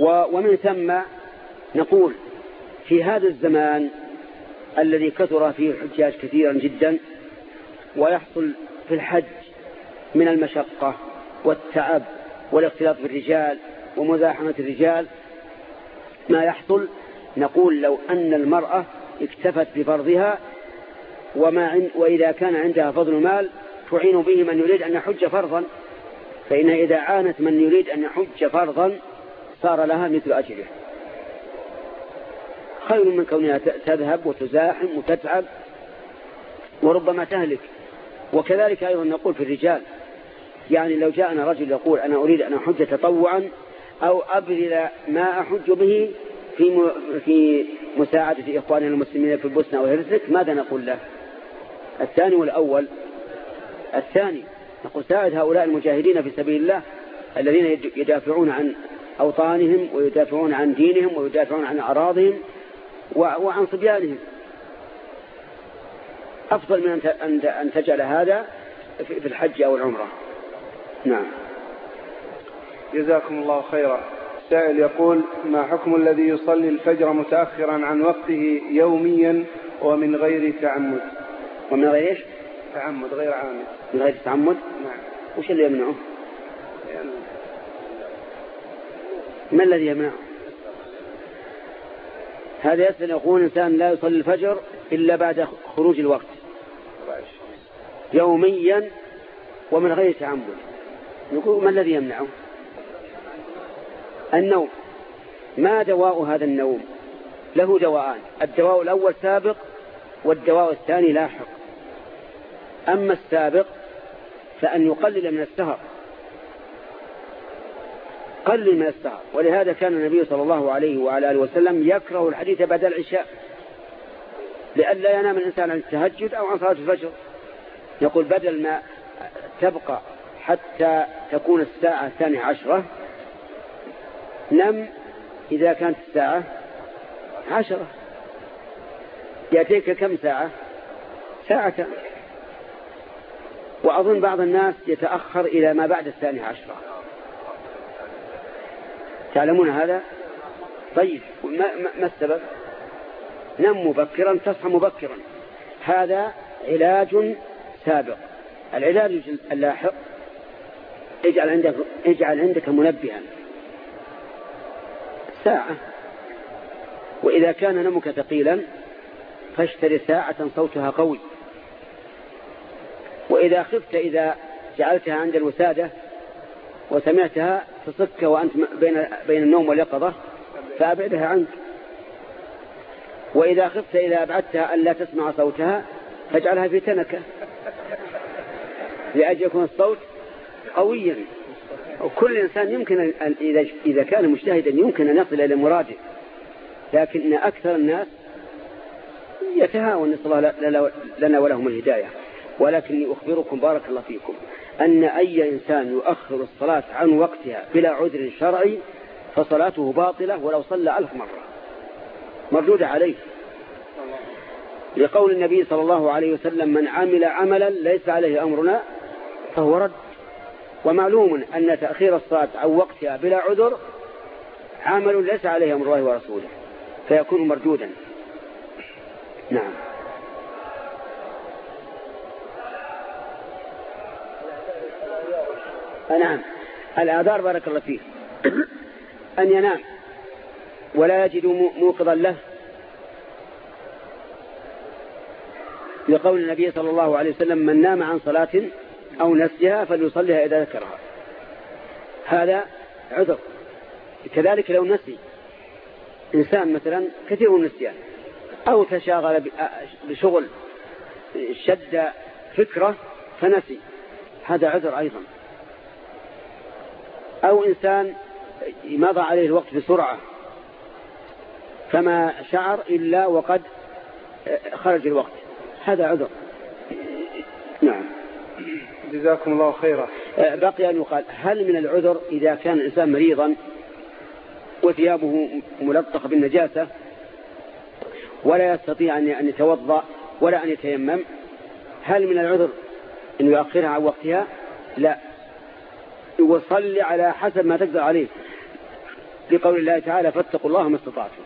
ومن ثم نقول في هذا الزمان الذي كثر فيه الحجاج كثيرا جدا ويحصل في الحج من المشقة والتعب والاختلاط بالرجال ومزاحمة الرجال. ما يحصل نقول لو أن المرأة اكتفت بفرضها وما عند وإذا كان عندها فضل مال تعين به من يريد أن يحج فرضا. فإنها إذا عانت من يريد أن يحج فرضا صار لها مثل أجره خير من كونها تذهب وتزاحم وتتعب وربما تهلك. وكذلك أيضا نقول في الرجال يعني لو جاءنا رجل يقول أنا أريد أن أحج تطوعا أو أبذل ما أحج به في في مساعدة إخواننا المسلمين في البوسنة والهرسك ماذا نقول له؟ الثاني والأول. الثاني نقول ساعد هؤلاء المجاهدين في سبيل الله الذين يدافعون عن أوطانهم ويدافعون عن دينهم ويدافعون عن أراضهم وعن صبيانهم. أفضل من أن تجعل هذا في الحج أو العمرة. نعم جزاكم الله خيرا سائل يقول ما حكم الذي يصلي الفجر متأخرا عن وقته يوميا ومن غير تعمد ومن غير إيش؟ تعمد غير عامد من غير تعمد؟ نعم وش اللي يمنعه؟ يعني ما الذي يمنعه؟ هذا يسأل يقول إنسان لا يصلي الفجر إلا بعد خروج الوقت يوميا ومن غير تعمد نقول ما الذي يمنعه؟ النوم. ما دواء هذا النوم؟ له دواءان. الدواء الأول سابق والدواء الثاني لاحق. أما السابق فأن يقلل من السهر. قلل من السهر. ولهذا كان النبي صلى الله عليه وعلى آله وسلم يكره الحديث بعد العشاء. لئلا ينام الإنسان عن التهجد أو عن صلاة الفجر. يقول بدل ما تبقى حتى تكون الساعة الثانية عشرة. نم إذا كانت الساعة عشرة. يأتيك كم ساعة؟ ساعة. وأظن بعض الناس يتأخر إلى ما بعد الثانية عشرة. تعلمون هذا؟ طيب ما, ما السبب؟ نم مبكرا تصحى مبكرا. هذا علاج سابق. العلاج اللاحق اجعل عندك اجعل عندك منبها. ساعة. وإذا كان نمك ثقيلا فاشتري ساعة صوتها قوي. وإذا خفت إذا جعلتها عند الوسادة وسمعتها تصك وأنت بين بين النوم واليقظة فأبعدها عنك. وإذا خفت إذا أبعدتها أن لا تسمع صوتها فاجعلها في تنكة. لأجل يكون الصوت قويا وكل إنسان يمكن إذا كان مجتهدا يمكن أن يصل إلى مراده. لكن أكثر الناس يتهاون نسأل الله لنا ولهم الهداية. ولكني أخبركم بارك الله فيكم أن أي إنسان يؤخر الصلاة عن وقتها بلا عذر شرعي فصلاته باطلة ولو صلى ألف مرة. مردودة عليه. لقول النبي صلى الله عليه وسلم من عمل عملا ليس عليه أمرنا فهو رد. ومعلوم أن تأخير الصلاة عن وقتها بلا عذر عمل ليس عليه أمر الله ورسوله فيكون مردودا. نعم. نعم. الآذار بارك الله فيه أن ينام ولا يجد موقظا له. لقول النبي صلى الله عليه وسلم من نام عن صلاة أو نسيها فليصليها إذا ذكرها. هذا عذر. كذلك لو نسي إنسان مثلا كثير النسيان أو تشاغل بشغل شد فكرة فنسي. هذا عذر أيضا. أو إنسان مضى عليه الوقت بسرعة فما شعر إلا وقد خرج الوقت. هذا عذر. نعم. جزاكم الله خيرا بقي أن يقال هل من العذر إذا كان الإنسان مريضا وثيابه ملطخة بالنجاسة ولا يستطيع أن يتوضأ ولا أن يتيمم؟ هل من العذر أن يؤخرها عن وقتها؟ لا. وصلي على حسب ما تقدر عليه. لقول الله تعالى فاتقوا الله ما استطعتم.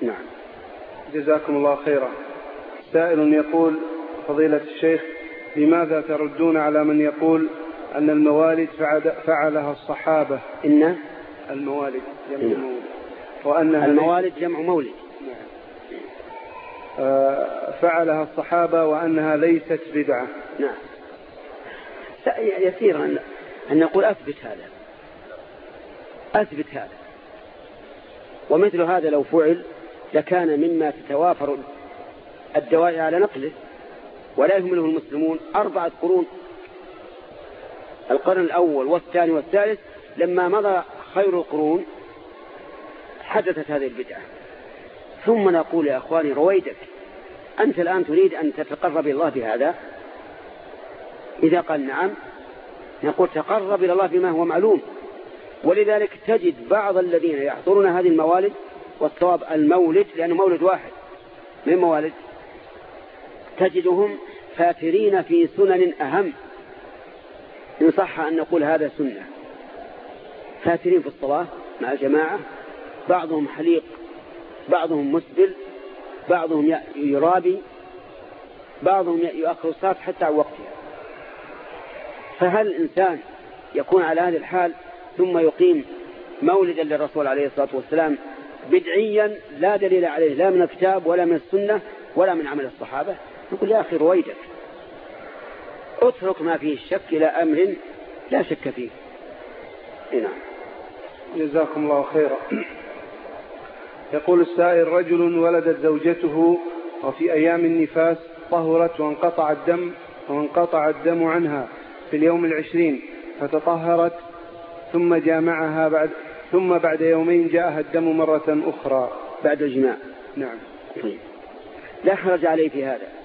نعم. جزاكم الله خيرا. سائل يقول فضيلة الشيخ لماذا تردون على من يقول أن الموالد فعلها الصحابة؟ إن الموالد جمع إن. مولد. وأنها الموالد جمع مولد. آه، فعلها الصحابة وأنها ليست بدعة. نعم. يسير أن, أن نقول أثبت هذا. أثبت هذا. ومثل هذا لو فعل لكان مما تتوافر الدواعي على نقله. ولا يهمله المسلمون أربعة قرون. القرن الأول والثاني والثالث لما مضى خير القرون حدثت هذه البدعة. ثم نقول يا أخواني رويدك أنت الآن تريد أن تتقرب الله بهذا؟ إذا قال نعم نقول تقرب إلى الله بما هو معلوم. ولذلك تجد بعض الذين يحضرون هذه الموالد والصواب المولد لأنه مولد واحد. من موالد؟ تجدهم فاترين في سنن أهم. إن صح أن نقول هذا سنة. فاترين في الصلاة مع الجماعة بعضهم حليق بعضهم مسبل بعضهم يرابي بعضهم يؤخر الصلاة حتى عن وقتها. فهل الإنسان يكون على هذه الحال ثم يقيم مولدا للرسول عليه الصلاة والسلام بدعيا لا دليل عليه لا من الكتاب ولا من السنة ولا من عمل الصحابة؟ نقول يا أخي رويدك اترك ما فيه الشك إلى أمر لا شك فيه. نعم. جزاكم الله خيرا. يقول السائل رجل ولدت زوجته وفي أيام النفاس طهرت وانقطع الدم وانقطع الدم عنها في اليوم العشرين فتطهرت ثم جامعها بعد ثم بعد يومين جاءها الدم مرة أخرى. بعد الجماع. نعم. طيب. لا حرج عليه في هذا.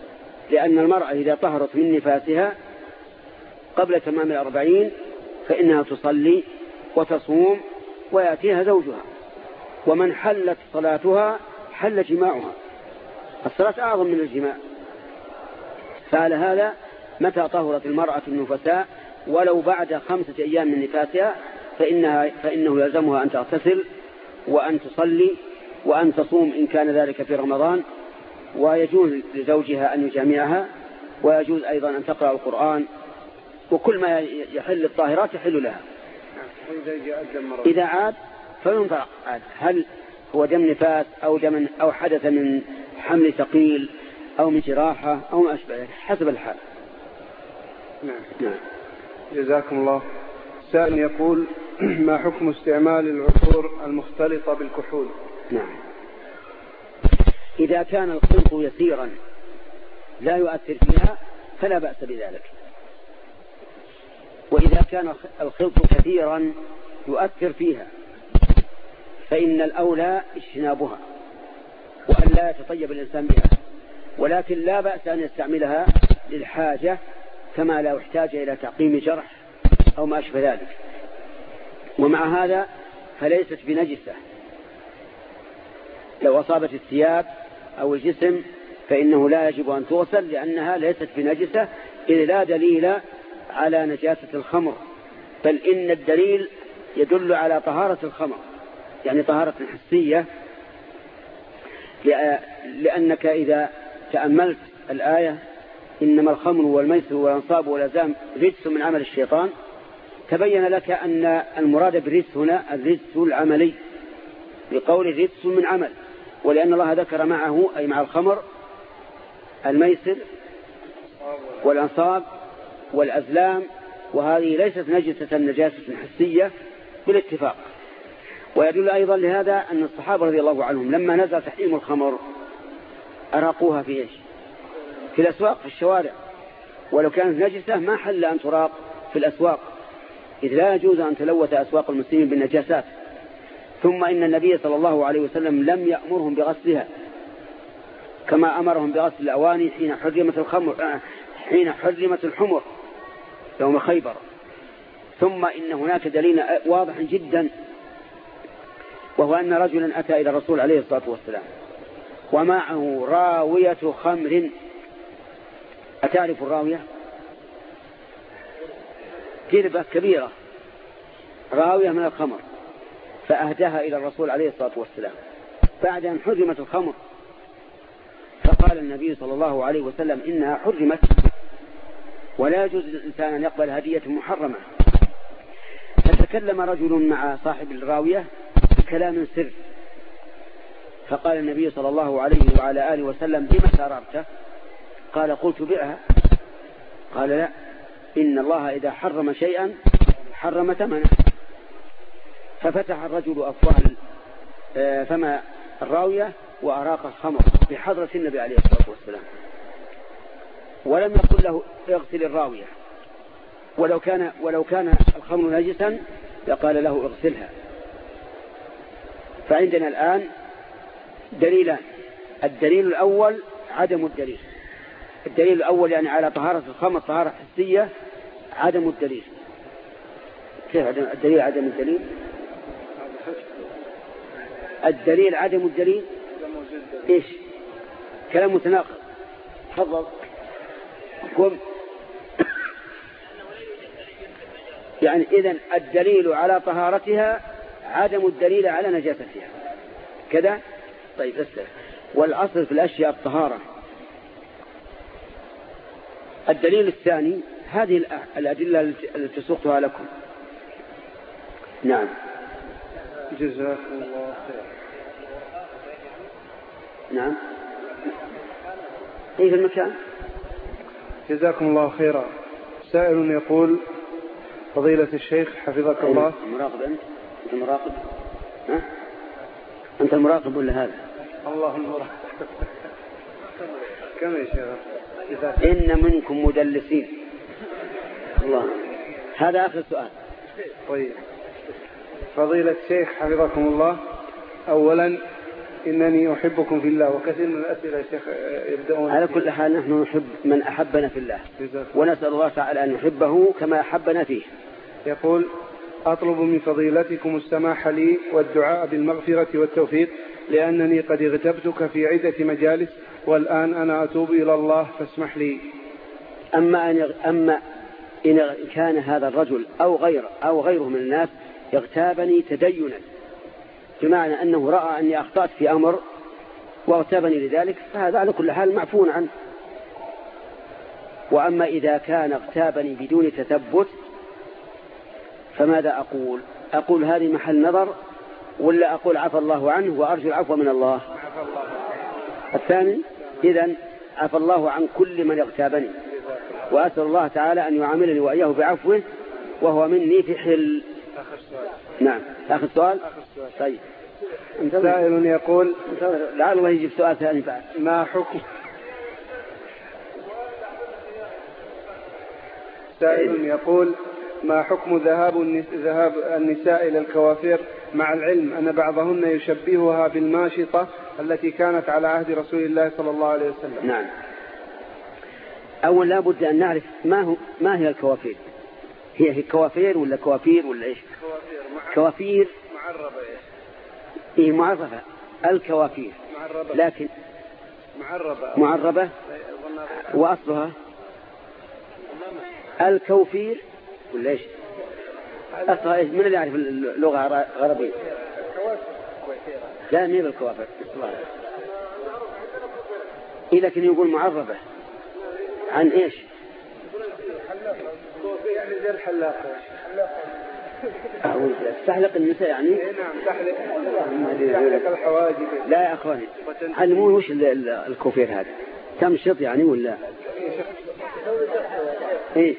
لأن المرأة إذا طهرت من نفاسها قبل تمام الأربعين فإنها تصلي وتصوم ويأتيها زوجها. ومن حلت صلاتها حل جماعها. الصلاة أعظم من الجماع. فعلى هذا متى طهرت المرأة النفساء؟ ولو بعد خمسة أيام من نفاسها فإنها فإنه يلزمها أن تغتسل وأن تصلي وأن تصوم إن كان ذلك في رمضان ويجوز لزوجها أن يجامعها ويجوز أيضا أن تقرأ القرآن وكل ما يحل الطاهرات يحل لها. إذا عاد فينظر عاد. هل هو دم نفاس أو دم أو حدث من حمل ثقيل أو من جراحة أو ما أشبه حسب الحال. نعم. نعم جزاكم الله. سائل يقول ما حكم استعمال العطور المختلطة بالكحول؟ نعم. إذا كان الخلط يسيرا لا يؤثر فيها فلا بأس بذلك. وإذا كان الخلط كثيرا يؤثر فيها فإن الأولى اجتنابها وأن لا يتطيب الإنسان بها. ولكن لا بأس أن يستعملها للحاجة كما لا يحتاج إلى تعقيم جرح أو ما أشبه ذلك. ومع هذا فليست بنجسة. لو أصابت الثياب أو الجسم فإنه لا يجب أن تغسل لأنها ليست بنجسة إذ لا دليل على نجاسة الخمر. بل إن الدليل يدل على طهارة الخمر يعني طهارة حسية. لأنك إذا تأملت الآية إنما الخمر والميسر والأنصاب والأزام رجس من عمل الشيطان تبين لك أن المراد بالرجس هنا الرجس العملي بقول رجس من عمل. ولأن الله ذكر معه أي مع الخمر الميسر والأنصاب والأزلام وهذه ليست نجسة نجاسة حسية بالاتفاق. ويدل أيضا لهذا أن الصحابة رضي الله عنهم لما نزل تحريم الخمر أراقوها في إيش؟ في الأسواق في الشوارع. ولو كانت نجسة ما حل أن تراق في الأسواق إذ لا يجوز أن تلوث أسواق المسلمين بالنجاسات. ثم إن النبي صلى الله عليه وسلم لم يأمرهم بغسلها كما أمرهم بغسل الأواني حين حرمت الخمر حين حرمت الحمر يوم خيبر. ثم إن هناك دليل واضح جدا وهو أن رجلا أتى إلى الرسول عليه الصلاة والسلام ومعه راوية خمر. أتعرف الراوية؟ كذبة كبيرة راوية من الخمر. فأهداها إلى الرسول عليه الصلاة والسلام. بعد أن حرمت الخمر فقال النبي صلى الله عليه وسلم إنها حرمت ولا يجوز للإنسان أن يقبل هدية محرمة. فتكلم رجل مع صاحب الراوية بكلام سر. فقال النبي صلى الله عليه وعلى آله وسلم بما سررته قال قلت بعها. قال لا. إن الله إذا حرم شيئا حرم ثمنه. ففتح الرجل أفواه فما الراوية وأراق الخمر بحضرة النبي عليه الصلاة والسلام. ولم يقل له اغسل الراوية. ولو كان ولو كان الخمر نجسا لقال له اغسلها. فعندنا الآن دليلان. الدليل الأول عدم الدليل. الدليل الأول يعني على طهارة الخمر طهارة حسية عدم الدليل. كيف الدليل عدم الدليل؟ الدليل عدم الدليل؟ إيش؟ كلام متناقض. تفضل. قم. يعني إذن الدليل على طهارتها عدم الدليل على نجاستها. كذا؟ طيب استر والأصل في الأشياء الطهارة. الدليل الثاني هذه الأدلة التي سقتها لكم. نعم. جزاكم الله خير. نعم. اي في المكان؟ جزاكم الله خيرا. سائل يقول فضيلة الشيخ حفظك الله. مراقب أنت؟ أنت مراقب ها؟ أنت المراقب ولا هذا؟ الله المراقب. كم يا شيخ؟ إن منكم مدلسين. الله. هذا آخر سؤال. طيب. فضيلة الشيخ حفظكم الله. أولا إنني أحبكم في الله وكثير من الأسئلة يا شيخ يبدأون على كل حال نحن نحب من أحبنا في الله. ونسأل الله تعالى أن يحبه كما أحبنا فيه. يقول أطلب من فضيلتكم السماح لي والدعاء بالمغفرة والتوفيق لأنني قد اغتبتك في عدة مجالس والآن أنا أتوب إلى الله فاسمح لي. أما أن أما إن كان هذا الرجل أو غير أو غيره من الناس اغتابني تدينا. بمعنى أنه رأى أني أخطأت في أمر واغتابني لذلك فهذا على كل حال معفو عنه. وأما إذا كان اغتابني بدون تثبت فماذا أقول؟ أقول هذه محل نظر ولا أقول عفى الله عنه وأرجو العفو من الله؟ الثاني إذا عفى الله عن كل من اغتابني. وأسأل الله تعالى أن يعاملني وإياه بعفوه وهو مني في حل نعم. آخر سؤال؟ طيب. سائل يقول لعل الله يجيب سؤال ثاني بعد. ما حكم؟ سائل يقول ما حكم ذهاب ذهاب النساء إلى الكوافير مع العلم أن بعضهن يشبهها بالماشطة التي كانت على عهد رسول الله صلى الله عليه وسلم؟ نعم. أول لا بد أن نعرف ما هو ما هي الكوافير. هي هي كوافير ولا كوافير ولا إيش؟ كوافير مع كوافير. معربة إيش هي معرفة. الكوافير. معربة. لكن معربة. معربة. وأصلها؟ الكوفير ولا إيش؟ أصلها إيش؟ من اللي يعرف اللغة العربية؟ لا مين بالكوافر إيه لكن يقول معربة. عن إيش؟ يعني زي أعوذ بالله. تحلق النساء يعني؟ إيه نعم تحلق. تحلق الحواجب. لا يا أخواني علموني وش ال- ال- الكوفير هذا؟ تمشط يعني ولا؟ إيه.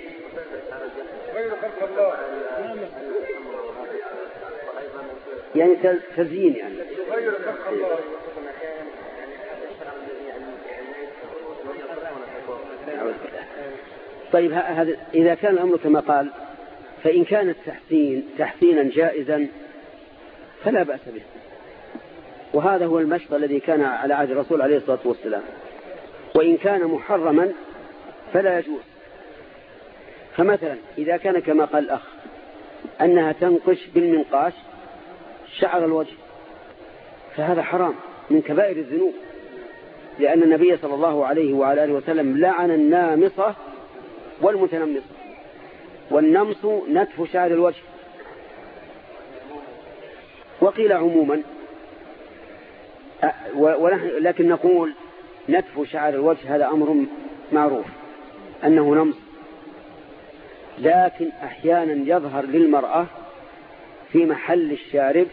يعني تزيين يعني. غير خلق الله. طيب هذا إذا كان الأمر كما قال فإن كان التحسين تحسينا جائزا فلا بأس به. وهذا هو المشط الذي كان على عهد الرسول عليه الصلاة والسلام. وإن كان محرما فلا يجوز. فمثلا إذا كان كما قال الأخ أنها تنقش بالمنقاش شعر الوجه فهذا حرام من كبائر الذنوب لأن النبي صلى الله عليه وعلى آله وسلم لعن النامصة والمتنمصة والنمص نتف شعر الوجه. وقيل عموما لكن نقول نتف شعر الوجه هذا أمر معروف أنه نمص لكن أحيانا يظهر للمرأة في محل الشارب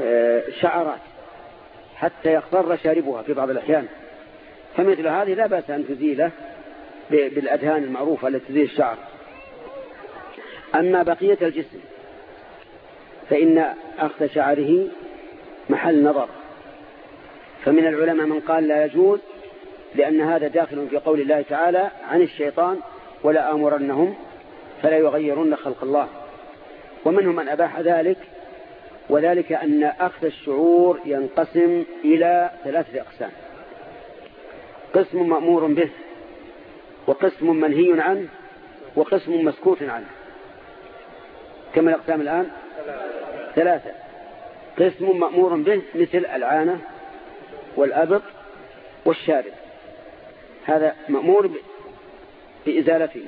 آه، شعرات حتى يخضر شاربها في بعض الأحيان. فمثل هذه لا بأس أن تزيله. بالأدهان المعروفة التي تزيل الشعر. أما بقية الجسم فإن أخذ شعره محل نظر. فمن العلماء من قال لا يجوز لأن هذا داخل في قول الله تعالى عن الشيطان ولا آمرنهم فلا يغيرن خلق الله ومنهم من أباح ذلك وذلك أن أخذ الشعور ينقسم إلى ثلاثة أقسام. قسم مأمور به وقسم منهي عنه وقسم مسكوت عنه. كم الأقسام الآن؟ ثلاثة. قسم مأمور به مثل العانة والأبط والشارب. هذا مأمور بإزالته.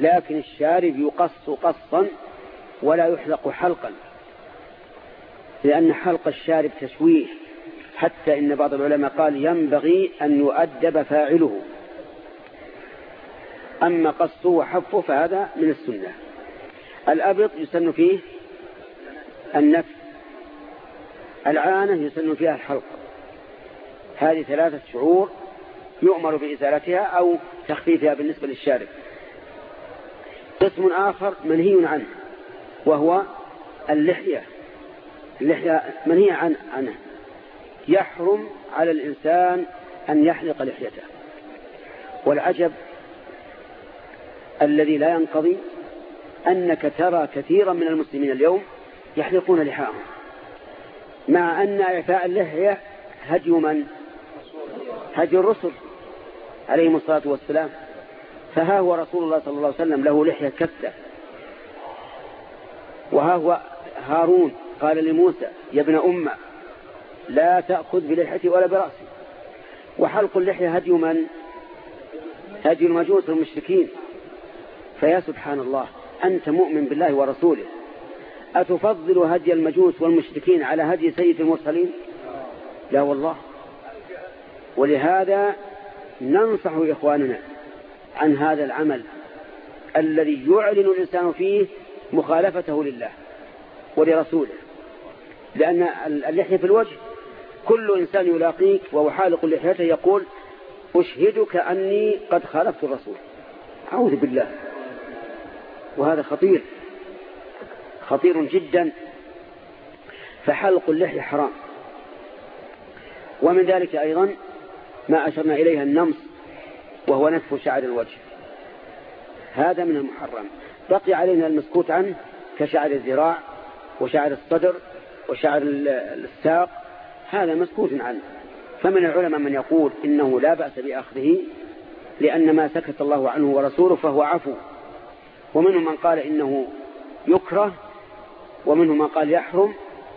لكن الشارب يقص قصا ولا يحلق حلقا. لأن حلق الشارب تشويه حتى إن بعض العلماء قال ينبغي أن يؤدب فاعله. أما قصه وحفه فهذا من السنة. الأبط يسن فيه النف العانة يسن فيها الحلق هذه ثلاثة شعور يؤمر بإزالتها أو تخفيفها بالنسبة للشارب. قسم آخر منهي عنه وهو اللحية. اللحية منهي عن عنه. يحرم على الإنسان أن يحلق لحيته. والعجب الذي لا ينقضي أنك ترى كثيرا من المسلمين اليوم يحلقون لحاهم. مع أن إعفاء اللحية هدي من؟ هدي الرسل عليهم الصلاة والسلام. فها هو رسول الله صلى الله عليه وسلم له لحية كثة وها هو هارون قال لموسى يا ابن أمة لا تأخذ بلحيتي ولا برأسي. وحلق اللحية هدي من؟ هدي المجوس المشركين. فيا سبحان الله أنت مؤمن بالله ورسوله. أتفضل هدي المجوس والمشركين على هدي سيد المرسلين؟ لا والله. ولهذا ننصح إخواننا عن هذا العمل الذي يعلن الإنسان فيه مخالفته لله ولرسوله. لأن اللحية في الوجه كل إنسان يلاقيك وهو حالق لحيته يقول أشهدك أني قد خالفت الرسول. أعوذ بالله. وهذا خطير. خطير جدا. فحلق اللحية حرام. ومن ذلك أيضا ما أشرنا إليها النمص وهو نتف شعر الوجه. هذا من المحرم. بقي علينا المسكوت عنه كشعر الذراع وشعر الصدر وشعر الساق. هذا مسكوت عنه. فمن العلماء من يقول إنه لا بأس بأخذه لأن ما سكت الله عنه ورسوله فهو عفو. ومنهم من قال إنه يكره ومنهم من قال يحرم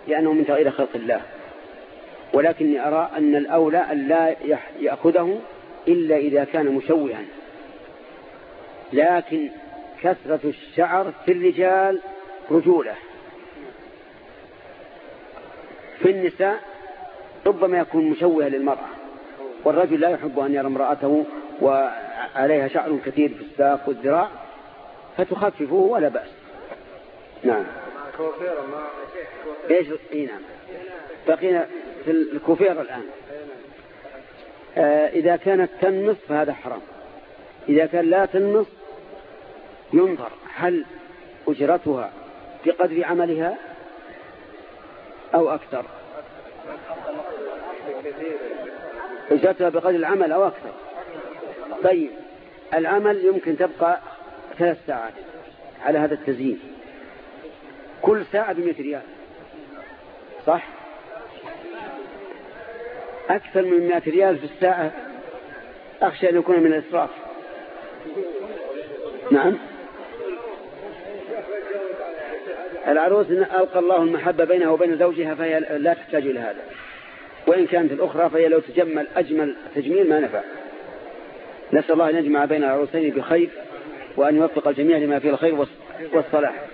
لأنه من تغيير خلق الله. ولكني أرى أن الأولى أن لا يأخذه إلا إذا كان مشوها لكن كثرة الشعر في الرجال رجولة. في النساء ربما يكون مشوها للمرأة. والرجل لا يحب أن يرى امرأته وعليها شعر كثير في الساق والذراع. فتخففه ولا بأس. نعم. إيش اي نعم بقينا في الكوفير الآن. آه إذا كانت تنمص فهذا حرام. إذا كان لا تنمص ينظر هل أجرتها بقدر عملها أو أكثر. أجرتها بقدر العمل أو أكثر. طيب العمل يمكن تبقى ثلاث ساعات على هذا التزيين. كل ساعة بمئة ريال. صح؟ أكثر من مئة ريال في الساعة. أخشى أن يكون من الإسراف. نعم. العروس ألقى الله المحبة بينها وبين زوجها فهي لا تحتاج إلى هذا. وإن كانت الأخرى فهي لو تجمل أجمل تجميل ما نفع. نسأل الله أن يجمع بين العروسين بخير وأن يوفق الجميع لما فيه الخير والصلاح.